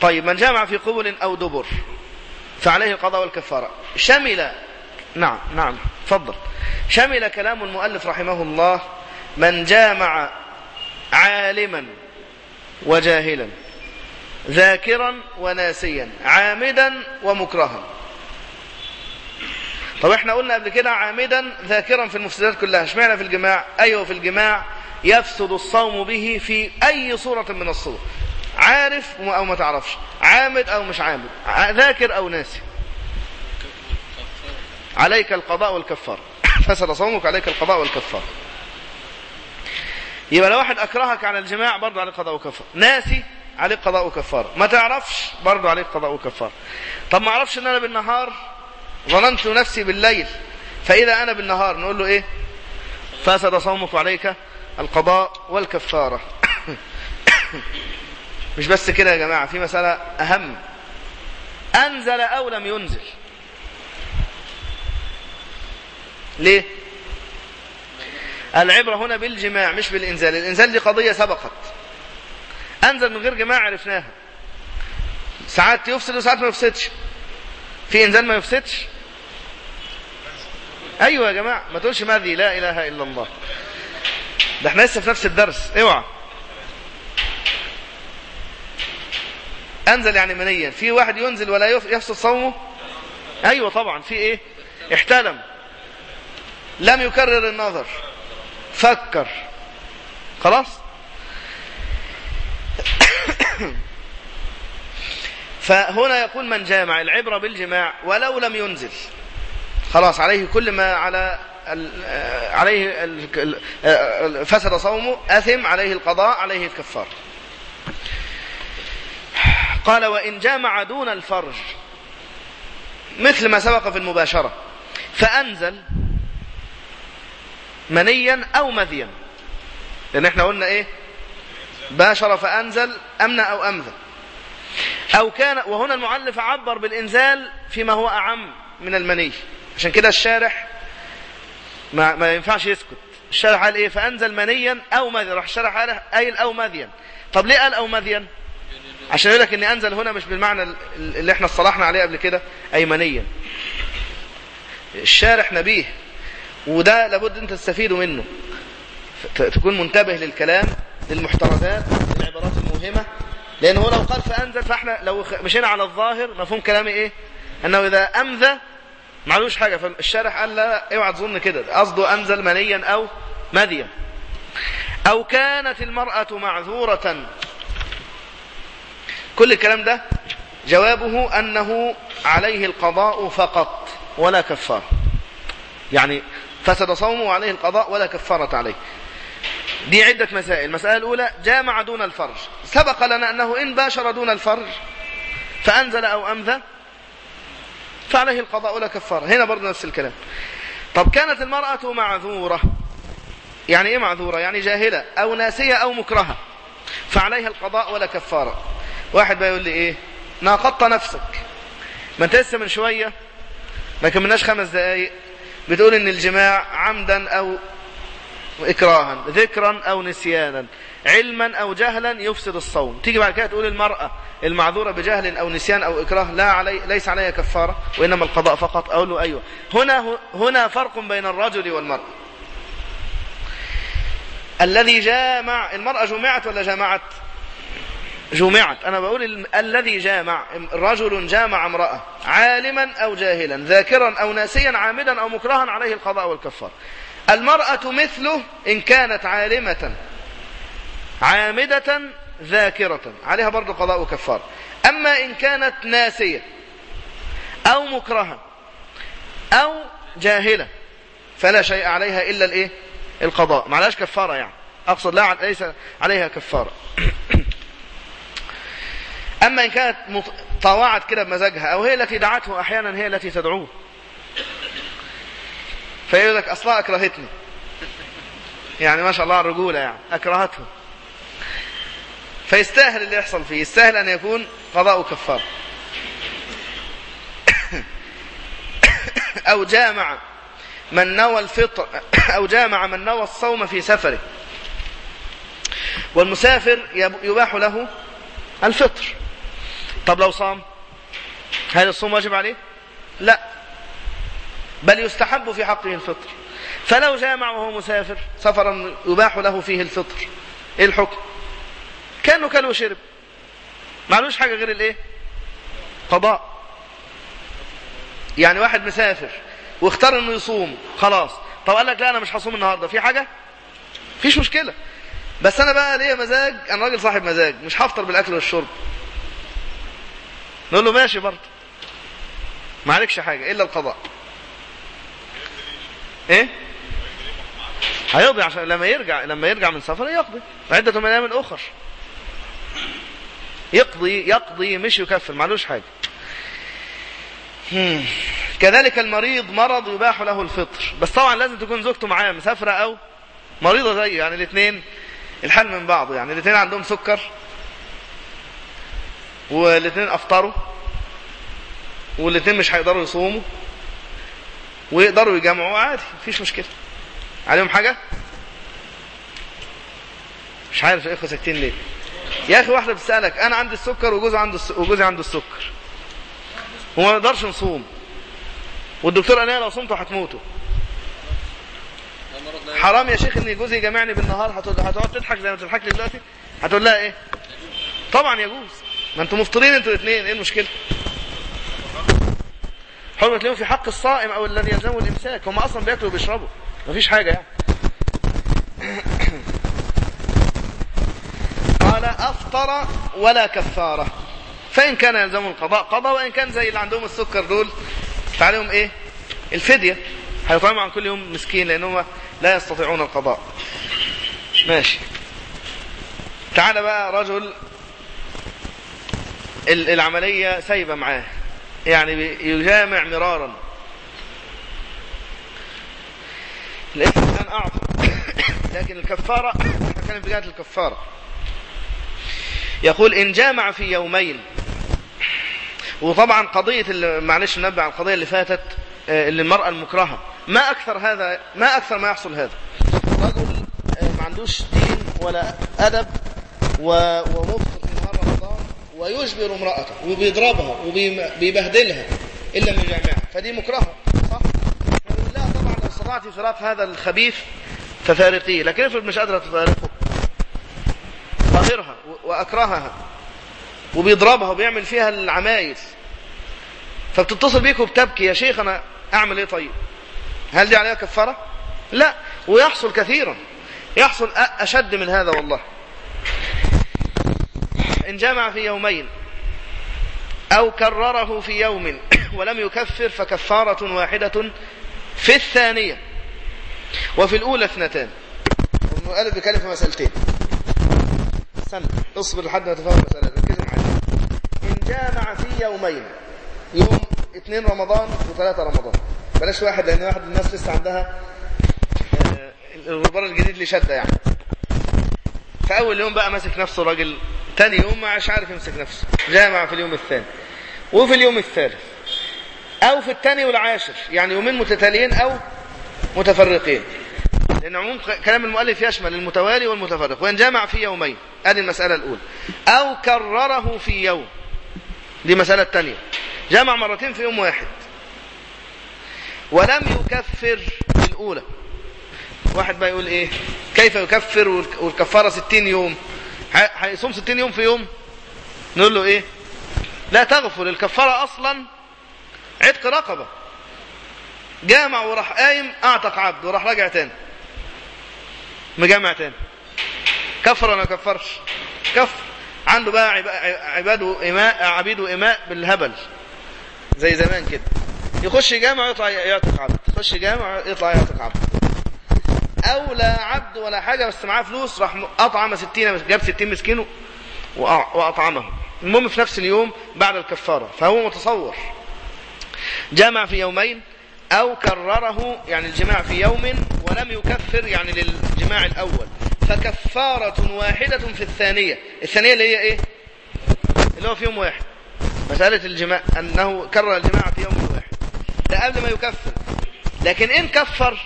طيب من جامع في قبل أو دبر فعليه القضاء والكفارة. شمل نعم نعم تفضل. شمل كلام المؤلف رحمه الله من جامع عالما وجاهلا. ذاكرا وناسيا عامدا ومكرها. طب إحنا قلنا قبل كده عامدا ذاكرا في المفسدات كلها إشمعنى في الجماع؟ أيوه في الجماع يفسد الصوم به في أي صورة من الصور. عارف أو ما تعرفش عامد أو مش عامد ذاكر أو ناسي. عليك القضاء والكفار. *laughs* فسد صومك عليك القضاء والكفار. يبقى لو واحد أكرهك على الجماع برضه عليك قضاء وكفار ناسي عليك قضاء وكفار. ما تعرفش برضه عليك قضاء وكفار. طب ما أعرفش إن أنا بالنهار ظننت نفسي بالليل فإذا أنا بالنهار نقول له إيه؟ فسد صومك عليك القضاء والكفارة. *coughs* مش بس كده يا جماعة في مسألة أهم. أنزل أو لم ينزل. ليه؟ العبرة هنا بالجماع مش بالإنزال. الإنزال دي قضية سبقت. أنزل من غير جماع عرفناها. ساعات يفسد وساعات ما يفسدش. في إنزال ما يفسدش؟ أيوة يا جماعة ما تقولش ماذي لا إله إلا الله. ده إحنا لسه في نفس الدرس اوعى. أنزل يعني منيا. في واحد ينزل ولا يفسد صومه؟ أيوه طبعا في إيه؟ احتلم. لم يكرر النظر. فكر. خلاص؟ *coughs* فهنا يقول من جامع العبرة بالجماع ولو لم ينزل. خلاص عليه كل ما على آه، عليه آه، فسد صومه أثم عليه القضاء عليه الكفار. قال وإن جامع دون الفرج مثل ما سبق في المباشرة فأنزل منيا أو مذيا. لأن إحنا قلنا إيه؟ باشر فأنزل أمن أو أمذى أو كان وهنا المعلف عبر بالإنزال فيما هو أعم من المني. عشان كده الشارح ما, ما ينفعش يسكت. الشارح قال إيه؟ فأنزل منيا أو مذيا. راح الشارح قال قايل أو مذيا. طب ليه قال أو مذيا؟ عشان يقول لك إن أنزل هنا مش بالمعنى اللي إحنا اصطلحنا عليه قبل كده أي منيا. الشارح نبيه. وده لابد أنت تستفيدوا منه. تكون منتبه للكلام. للمحترزات للعبارات الموهمة. لأن هو لو قال فأنزل فإحنا لو مشينا على الظاهر مفهوم كلامي إيه؟ أنه إذا أمذى معلوش حاجة فالشارح قال لا اوعى تظن كده. قصده أنزل منيا أو مذيا أو كانت المرأة معذورة. كل الكلام ده جوابه أنه عليه القضاء فقط ولا كفارة. يعني فسد صومه وعليه القضاء ولا كفارة عليه. دي عدة مسائل. المسألة الأولى جامع دون الفرج. سبق لنا أنه إن باشر دون الفرج فأنزل أو أمذى فعليه القضاء ولا كفارة. هنا برضه نفس الكلام. طب كانت المرأة معذورة. يعني إيه معذورة؟ يعني جاهلة أو ناسية أو مكرهة. فعليها القضاء ولا كفارة. واحد بقى يقول لي إيه؟ ناقضت نفسك. ما أنت لسه من شوية ما كملناش خمس دقايق. بتقول إن الجماع عمدا أو إكراها ذكرا أو نسيانا علما أو جهلا يفسد الصوم. تيجي بعد كده تقول المرأة المعذورة بجهل أو نسيان أو إكراه لا علي ليس عليها كفارة وإنما القضاء فقط. أقول له أيوة. هنا هنا فرق بين الرجل والمرأة. الذي جامع المرأة جمعت ولا جامعت جمعت. أنا بقول ال- الذي جامع رجل جامع امرأة عالما أو جاهلا ذاكرا أو ناسيا عامدا أو مكرها عليه القضاء والكفار المرأة مثله إن كانت عالمة عامدة ذاكرة عليها برضو قضاء وكفار. أما إن كانت ناسية أو مكرهة أو جاهلة فلا شيء عليها إلا الإيه؟ القضاء. ما عليهاش كفارة يعني. أقصد لا ليس عليها كفارة. *coughs* أما إن كانت طاوعت كده بمزاجها أو هي التي دعته أحيانا هي التي تدعوه. فيقول لك أصلا أكرهتني. يعني ما شاء الله الرجولة يعني أكرهته. فيستاهل اللي يحصل فيه يستاهل أن يكون قضاء كفار. أو جامع من نوى الفطر أو جامع من نوى الصوم في سفره. والمسافر يب- يباح له الفطر. طب لو صام؟ هل الصوم واجب عليه؟ لا. بل يستحب في حقه الفطر. فلو جامع وهو مسافر سفرا يباح له فيه الفطر. إيه الحكم؟ كأنه كل وشرب. معلوش حاجة غير الإيه؟ قضاء. يعني واحد مسافر واختار إنه يصوم خلاص. طب قال لك لا أنا مش هصوم النهارده. في حاجة؟ فيش مشكلة. بس أنا بقى ليا مزاج أنا راجل صاحب مزاج مش هفطر بالأكل والشرب. نقول له ماشي برضه. ما عليكش حاجة إلا القضاء. إيه؟ هيقضي عشان لما يرجع لما يرجع من سفر يقضي. عدة أيام اخر يقضي يقضي مش يكفر معلوش حاجة. هم. كذلك المريض مرض يباح له الفطر. بس طبعا لازم تكون زوجته معاه مسافرة أو مريضة زيه يعني الاثنين الحل من بعض يعني الاثنين عندهم سكر والاثنين أفطروا والاثنين مش هيقدروا يصوموا. ويقدروا يجمعوا عادي مفيش مشكلة. عليهم حاجة؟ مش عارف الاخوه ساكتين ليه. يا أخي واحدة بتسألك أنا عندي السكر وجوزي عنده. وجوزي عنده السكر. وما نقدرش نصوم. والدكتور قال لو صمتوا هتموتوا. حرام يا شيخ إن جوزي يجامعني بالنهار هتقعد تضحك زي ما بتضحك لي دلوقتي؟ هتقول لها إيه؟ طبعا يجوز ما أنتوا مفطرين أنتوا الاثنين إيه المشكلة؟ حرمة اليوم في حق الصائم أو الذي يلزمه الإمساك. هم أصلا بياكلوا وبيشربوا. مفيش حاجة يعني. *coughs* قال أفطر ولا كفارة. فإن كان يلزم القضاء. قضى وإن كان زي اللي عندهم السكر دول. فعليهم إيه؟ الفدية. هيطعموا عن كل يوم مسكين لأنهم لا يستطيعون القضاء. ماشي. تعال بقى رجل ال- العملية سايبة معاه. يعني يجامع مرارا. الاسم كان أعظم. لكن الكفارة نتكلم في جهة الكفارة. يقول إن جامع في يومين. وطبعا قضية معلش ننبه القضية اللي فاتت آه، اللي المرأة المكرهة. ما أكثر هذا ما أكثر ما يحصل هذا. رجل آه، ما عندوش دين ولا أدب و- ومفطر في نهار رمضان ويجبر امرأته وبيضربها وبيبهدلها إن لم يجامعها فدي مكرهة صح؟ لا طبعا لو استطعت فراق هذا الخبيث ففارقيه لكن افرض مش قادرة تفارقه. طهرها وأكرهها وبيضربها وبيعمل فيها العمايل. فبتتصل بيك وبتبكي يا شيخ أنا أعمل إيه طيب؟ هل دي عليها كفارة؟ لا ويحصل كثيرا. يحصل أشد من هذا والله. إن جمع في يومين أو كرره في يوم *coughs* ولم يكفر فكفارة واحدة في الثانية. وفي الأولى اثنتان. المؤلف بيتكلم في مسألتين. استنى اصبر لحد ما تفهم المسألة. ركزوا معايا. إن جامع في يومين يوم اثنين رمضان وثلاثة رمضان. بلاش واحد لأن واحد الناس لسه عندها آه، الغبار الجديد اللي شدة يعني. فأول يوم بقى ماسك نفسه راجل تاني يوم مش عارف يمسك نفسه. جامع في اليوم الثاني. وفي اليوم الثالث. أو في الثاني والعاشر. يعني يومين متتاليين أو متفرقين. لأن عموم كلام المؤلف يشمل المتوالي والمتفرق. وإن جمع في يومين. هذه المسألة الأولى. أو كرره في يوم. دي مسألة تانية. جمع مرتين في يوم واحد. ولم يكفر الأولى. واحد بقى يقول إيه؟ كيف يكفر والك- والكفارة ستين يوم؟ هيصوم ستين يوم في يوم؟ نقول له إيه؟ لا تغفر الكفارة أصلا. عتق رقبة. جامع وراح قايم أعتق عبد وراح راجع تاني. مجامع تاني. كفر ولا كفرش؟ كفر عنده بقى عب- عباده إماء عبيده إماء بالهبل. زي زمان كده. يخش جامع يطلع يعتق عبد. يخش جامع يطلع يعتق عبد. أو لا عبد ولا حاجة بس معاه فلوس راح أطعم ستين جاب ستين مسكين وأطعمهم. المهم في نفس اليوم بعد الكفارة فهو متصور جمع في يومين أو كرره يعني الجماع في يوم ولم يكفر يعني للجماع الأول. فكفارة واحدة في الثانية. الثانية اللي هي إيه؟ اللي هو في يوم واحد. مسألة الجماع أنه كرر الجماع في يوم واحد. ده قبل ما يكفر. لكن إن كفر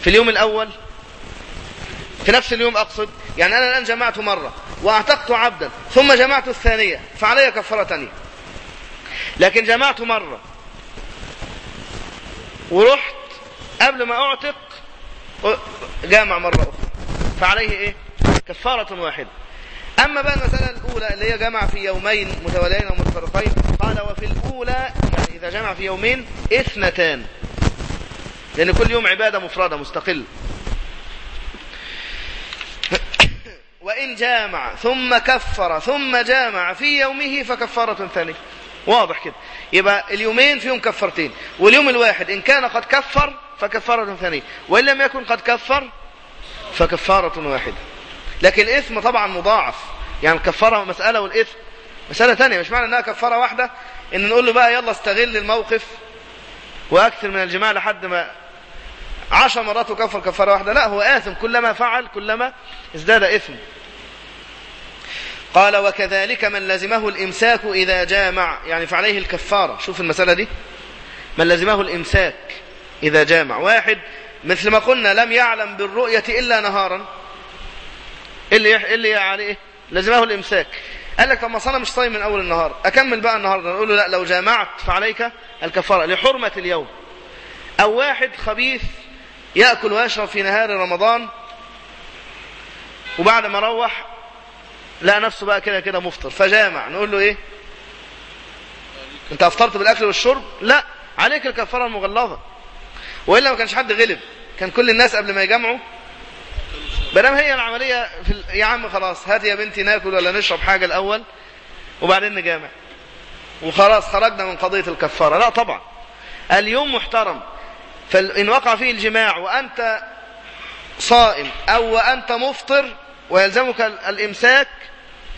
في اليوم الأول؟ في نفس اليوم أقصد. يعني أنا الآن جمعت مرة وأعتقت عبدا ثم جمعت الثانية فعلي كفارة ثانية لكن جمعت مرة ورحت قبل ما أعتق جامع مرة أخرى. فعليه إيه؟ كفارة واحدة. أما بقى المسألة الأولى اللي هي جمع في يومين متواليين أو متفرقين قال وفي الأولى يعني إذا جمع في يومين اثنتان. لأن كل يوم عبادة مفردة مستقل. وإن جامع ثم كفر ثم جامع في يومه فكفارة ثانية. واضح كده. يبقى اليومين فيهم كفرتين. واليوم الواحد إن كان قد كفر فكفارة ثانية. وإن لم يكن قد كفر فكفارة واحدة. لكن الإثم طبعا مضاعف. يعني الكفارة مسألة والإثم مسألة ثانية. مش معنى أنها كفارة واحدة؟ إن نقول له بقى يلا استغل الموقف وأكثر من الجماع لحد ما عشر مرات وكفر كفارة واحدة. لا هو آثم. كلما فعل كلما ازداد إثم. قال وكذلك من لزمه الإمساك إذا جامع. يعني فعليه الكفارة. شوف المسألة دي. من لزمه الإمساك إذا جامع. واحد مثل ما قلنا لم يعلم بالرؤية إلا نهارا. اللي يح... اللي عليه لزمه الإمساك. قال لك طب ما أنا مش صايم من أول النهار. أكمل بقى النهاردة نقول له لا لو جامعت فعليك الكفارة لحرمة اليوم. أو واحد خبيث يأكل ويشرب في نهار رمضان وبعد ما روح لقى نفسه بقى كده كده مفطر. فجامع. نقول له إيه؟ أنت أفطرت بالأكل والشرب؟ لا. عليك الكفارة المغلظة. وإلا ما كانش حد غلب. كان كل الناس قبل ما يجمعوا بدام هي العملية في ال... يا عم خلاص هات يا بنتي ناكل ولا نشرب حاجة الأول وبعدين نجامع. وخلاص خرجنا من قضية الكفارة. لا طبعا. اليوم محترم. فإن وقع فيه الجماع وأنت صائم أو وأنت مفطر ويلزمك ال- الإمساك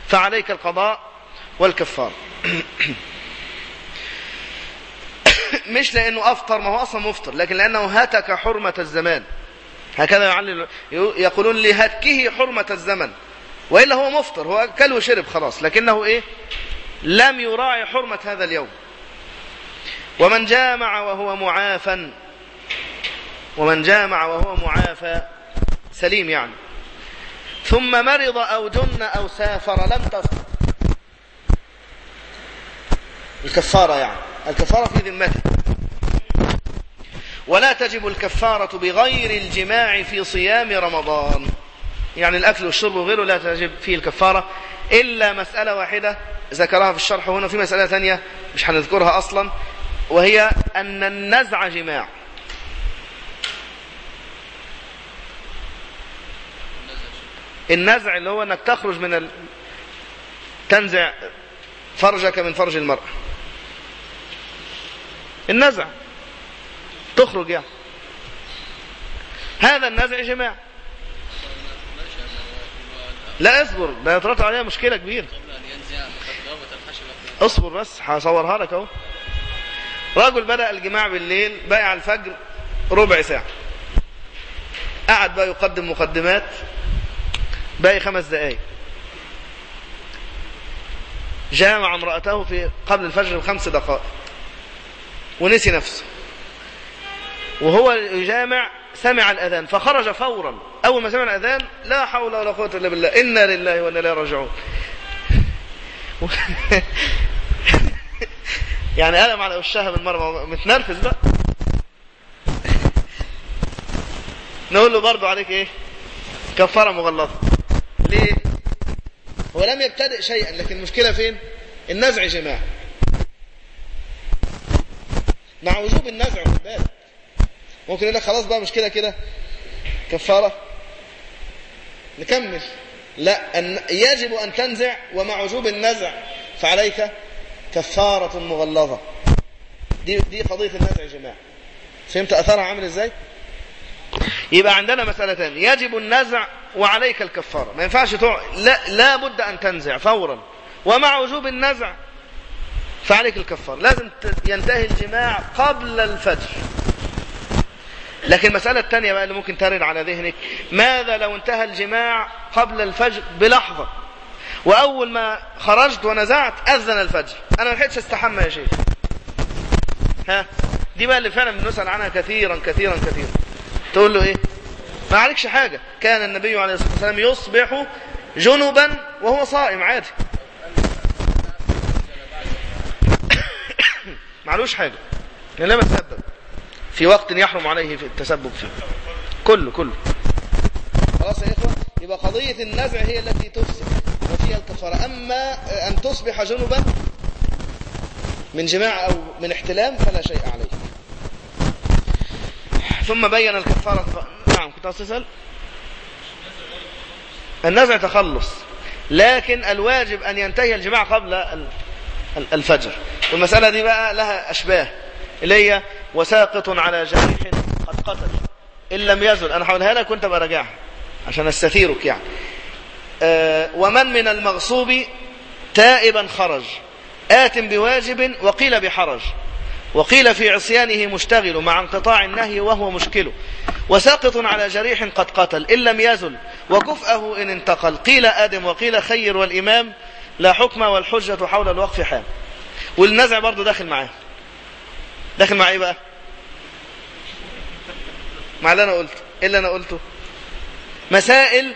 فعليك القضاء والكفارة *coughs* مش لأنه أفطر ما هو أصلا مفطر لكن لأنه هتك حرمة الزمان. هكذا يقولون لهتكه حرمة الزمن. وإلا هو مفطر هو كل وشرب خلاص لكنه إيه؟ لم يراعي حرمة هذا اليوم. ومن جامع وهو معافى ومن جامع وهو معافى سليم يعني. ثم مرض أو جن أو سافر لم تسقط الكفارة يعني. الكفارة في ذمته. ولا تجب الكفارة بغير الجماع في صيام رمضان. يعني الأكل والشرب وغيره لا تجب فيه الكفارة إلا مسألة واحدة ذكرها في الشرح هنا في مسألة ثانية مش هنذكرها أصلا وهي أن النزع جماع. النزع اللي هو أنك تخرج من ال... تنزع فرجك من فرج المرأة. النزع تخرج يعني. هذا النزع جماع لا اصبر ده يترتب عليها مشكلة كبيرة. اصبر بس هصورها لك اهو. رجل بدأ الجماع بالليل باقي على الفجر ربع ساعة. قعد بقى يقدم مقدمات. باقي خمس دقايق. جامع امرأته في قبل الفجر بخمس دقائق. ونسي نفسه. وهو يجامع سمع الأذان فخرج فورا. أول ما سمع الأذان لا حول ولا قوة إلا بالله. إنا لله وإنا إليه راجعون. *laughs* يعني قلم على وشها بالمرة متنرفز بقى. *laughs* نقول له برضو عليك إيه؟ كفارة مغلظة. ليه؟ هو لم يبتدئ شيئا لكن المشكلة فين؟ النزع جماع مع وجوب النزع خد بالك. ممكن يقول لك خلاص بقى مش كده. كفارة. نكمل. لا أن يجب أن تنزع ومع وجوب النزع فعليك كفارة مغلظة. دي دي قضية النزع جماع فهمت أثرها عامل إزاي؟ يبقى عندنا مسألتان يجب النزع وعليك الكفارة. ما ينفعش تع... لا, لا بد أن تنزع فورا. ومع وجوب النزع فعليك الكفارة. لازم ينتهي الجماع قبل الفجر. لكن المسألة الثانية بقى اللي ممكن ترد على ذهنك ماذا لو انتهى الجماع قبل الفجر بلحظة؟ وأول ما خرجت ونزعت أذن الفجر. أنا ما لحقتش أستحمى يا شيخ. ها؟ دي بقى اللي فعلا بنسأل عنها كثيرا كثيرا كثيرا. تقول له إيه؟ ما عليكش حاجة. كان النبي عليه الصلاة والسلام يصبح جنبا وهو صائم عادي. *coughs* معلوش حاجة. لأنه لم يتسبب في وقت يحرم عليه في التسبب فيه. كله كله. خلاص يا إخوة يبقى قضية النزع هي التي تفسد وفيها الكفارة. أما أن تصبح جنبا من جماع أو من احتلام فلا شيء عليه. ثم بين الكفارة نعم كنت عايز تسأل؟ النزع تخلص لكن الواجب أن ينتهي الجماع قبل ال- ال- الفجر. والمسألة دي بقى لها أشباه. اللي هي وساقط على جريح قد قتل. إن لم يزل أنا هقولها لك وأنت براجعها عشان أستثيرك يعني. آه، ومن من المغصوب تائبا خرج. آت بواجب وقيل بحرج. وقيل في عصيانه مشتغل مع انقطاع النهي وهو مشكل. وساقط على جريح قد قتل إن لم يزل. وكفأه إن انتقل. قيل آدم وقيل خير والإمام لا حكم والحجة حول الوقف حام والنزع برضو داخل معاه. داخل مع إيه بقى؟ مع اللي أنا قلته إيه اللي أنا قلته؟ مسائل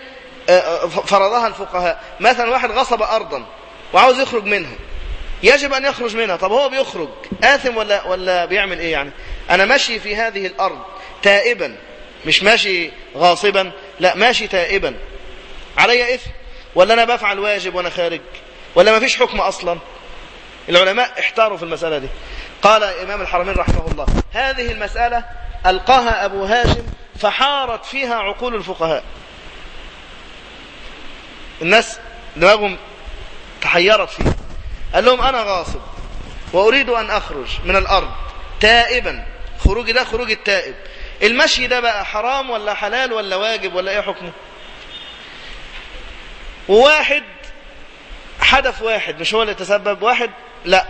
آه، فرضها الفقهاء. مثلا واحد غصب ارضا وعاوز يخرج منها. يجب أن يخرج منها. طب هو بيخرج آثم ولا ولا بيعمل إيه يعني؟ أنا ماشي في هذه الأرض تائبا مش ماشي غاصبا لا ماشي تائبا. علي إثم؟ ولا أنا بفعل واجب وأنا خارج؟ ولا ما فيش حكم أصلا؟ العلماء احتاروا في المسألة دي. قال إمام الحرمين رحمه الله هذه المسألة ألقاها أبو هاشم فحارت فيها عقول الفقهاء. الناس دماغهم تحيرت فيه قال لهم أنا غاصب وأريد أن أخرج من الأرض تائبا. خروجي ده خروج التائب. المشي ده بقى حرام ولا حلال ولا واجب ولا إيه حكمه؟ وواحد حدث واحد مش هو اللي تسبب؟ واحد لا.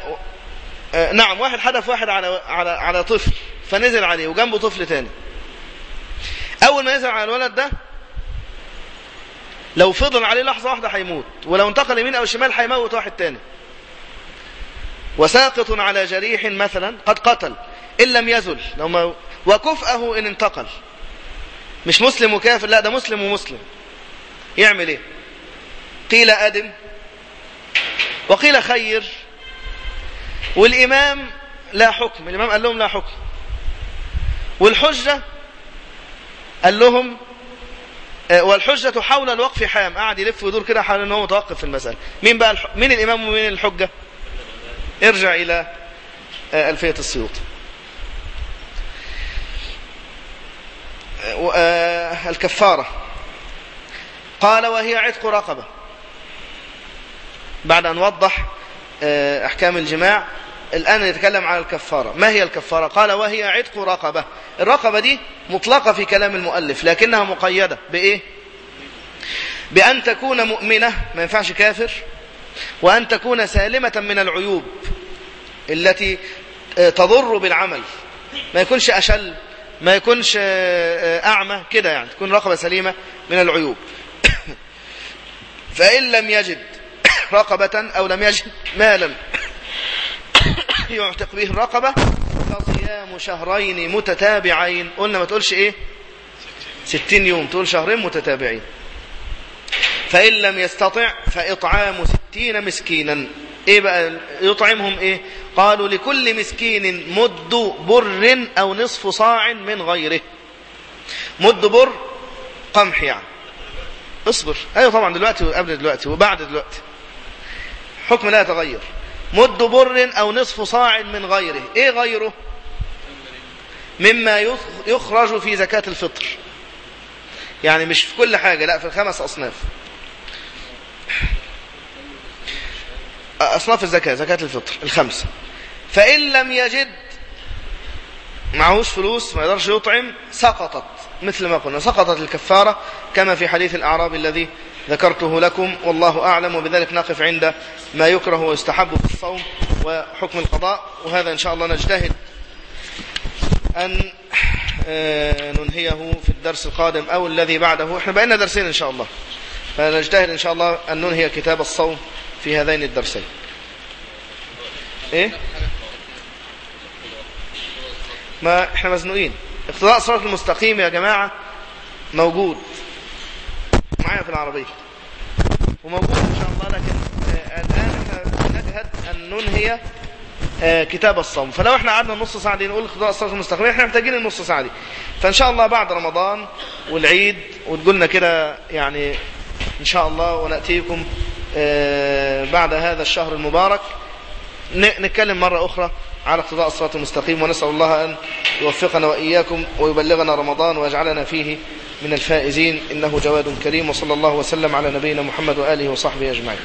آه نعم واحد حدث واحد على على على طفل فنزل عليه وجنبه طفل تاني. أول ما نزل على الولد ده لو فضل عليه لحظة واحدة هيموت ولو انتقل يمين أو شمال هيموت واحد تاني. وساقط على جريح مثلا قد قتل إن لم يزل لو ما وكفأه إن انتقل. مش مسلم وكافر لا ده مسلم ومسلم. يعمل إيه؟ قيل أدم وقيل خير. والإمام لا حكم الإمام قال لهم لا حكم. والحجة قال لهم آه، والحجة حول الوقف حام. قاعد يلف ويدور كده حول إن هو متوقف في المسألة. مين بقى الح... مين الإمام ومين الحجة؟ ارجع إلى آه، ألفية السيوط. آه، الكفارة. قال وهي عتق رقبة. بعد أن وضح آه، أحكام الجماع الآن يتكلم عن الكفارة. ما هي الكفارة؟ قال وهي عتق رقبة. الرقبة دي مطلقة في كلام المؤلف لكنها مقيدة بإيه؟ بأن تكون مؤمنة. ما ينفعش كافر. وأن تكون سالمة من العيوب التي آه، تضر بالعمل. ما يكونش أشل ما يكونش آه، آه، أعمى كده يعني تكون رقبة سليمة من العيوب. *coughs* فإن لم يجد *coughs* رقبة أو لم يجد مالا *coughs* يعتق به الرقبة فصيام شهرين متتابعين. قلنا ما تقولش إيه؟ ستين يوم تقول شهرين متتابعين. فإن لم يستطع فإطعام ستين مسكينا. إيه بقى يطعمهم إيه؟ قالوا لكل مسكين مد بر أو نصف صاع من غيره. مد بر قمح يعني. اصبر. أيوه طبعا دلوقتي وقبل دلوقتي وبعد دلوقتي. حكم لا يتغير. مد بر أو نصف صاع من غيره. إيه غيره؟ مما يخ- يخرج في زكاة الفطر. يعني مش في كل حاجة لا في الخمس أصناف. أصناف الزكاة زكاة الفطر الخمسة فإن لم يجد معهوش فلوس ما يقدرش يطعم سقطت. مثل ما قلنا سقطت الكفارة كما في حديث الأعراب الذي ذكرته لكم والله أعلم وبذلك نقف عند ما يكره ويستحب في الصوم وحكم القضاء. وهذا إن شاء الله نجتهد أن آه، ننهيه في الدرس القادم أو الذي بعده. إحنا بقينا درسين إن شاء الله. فنجتهد إن شاء الله أن ننهي كتاب الصوم في هذين الدرسين. إيه؟ ما إحنا مزنوقين. اقتضاء الصراط المستقيم يا جماعة موجود. معايا في العربية. وموجود إن شاء الله لكن آه، الآن إحنا نجهد أن ننهي آه، كتاب الصوم. فلو إحنا قعدنا نص ساعة دي نقول اقتضاء الصراط المستقيم إحنا محتاجين النص ساعة دي. فإن شاء الله بعد رمضان والعيد وتقولنا كده يعني إن شاء الله ونأتيكم آه، بعد هذا الشهر المبارك. نتكلم مرة أخرى على اقتضاء الصراط المستقيم ونسأل الله أن يوفقنا وإياكم ويبلغنا رمضان ويجعلنا فيه من الفائزين. إنه جواد كريم وصلى الله وسلم على نبينا محمد وآله وصحبه أجمعين.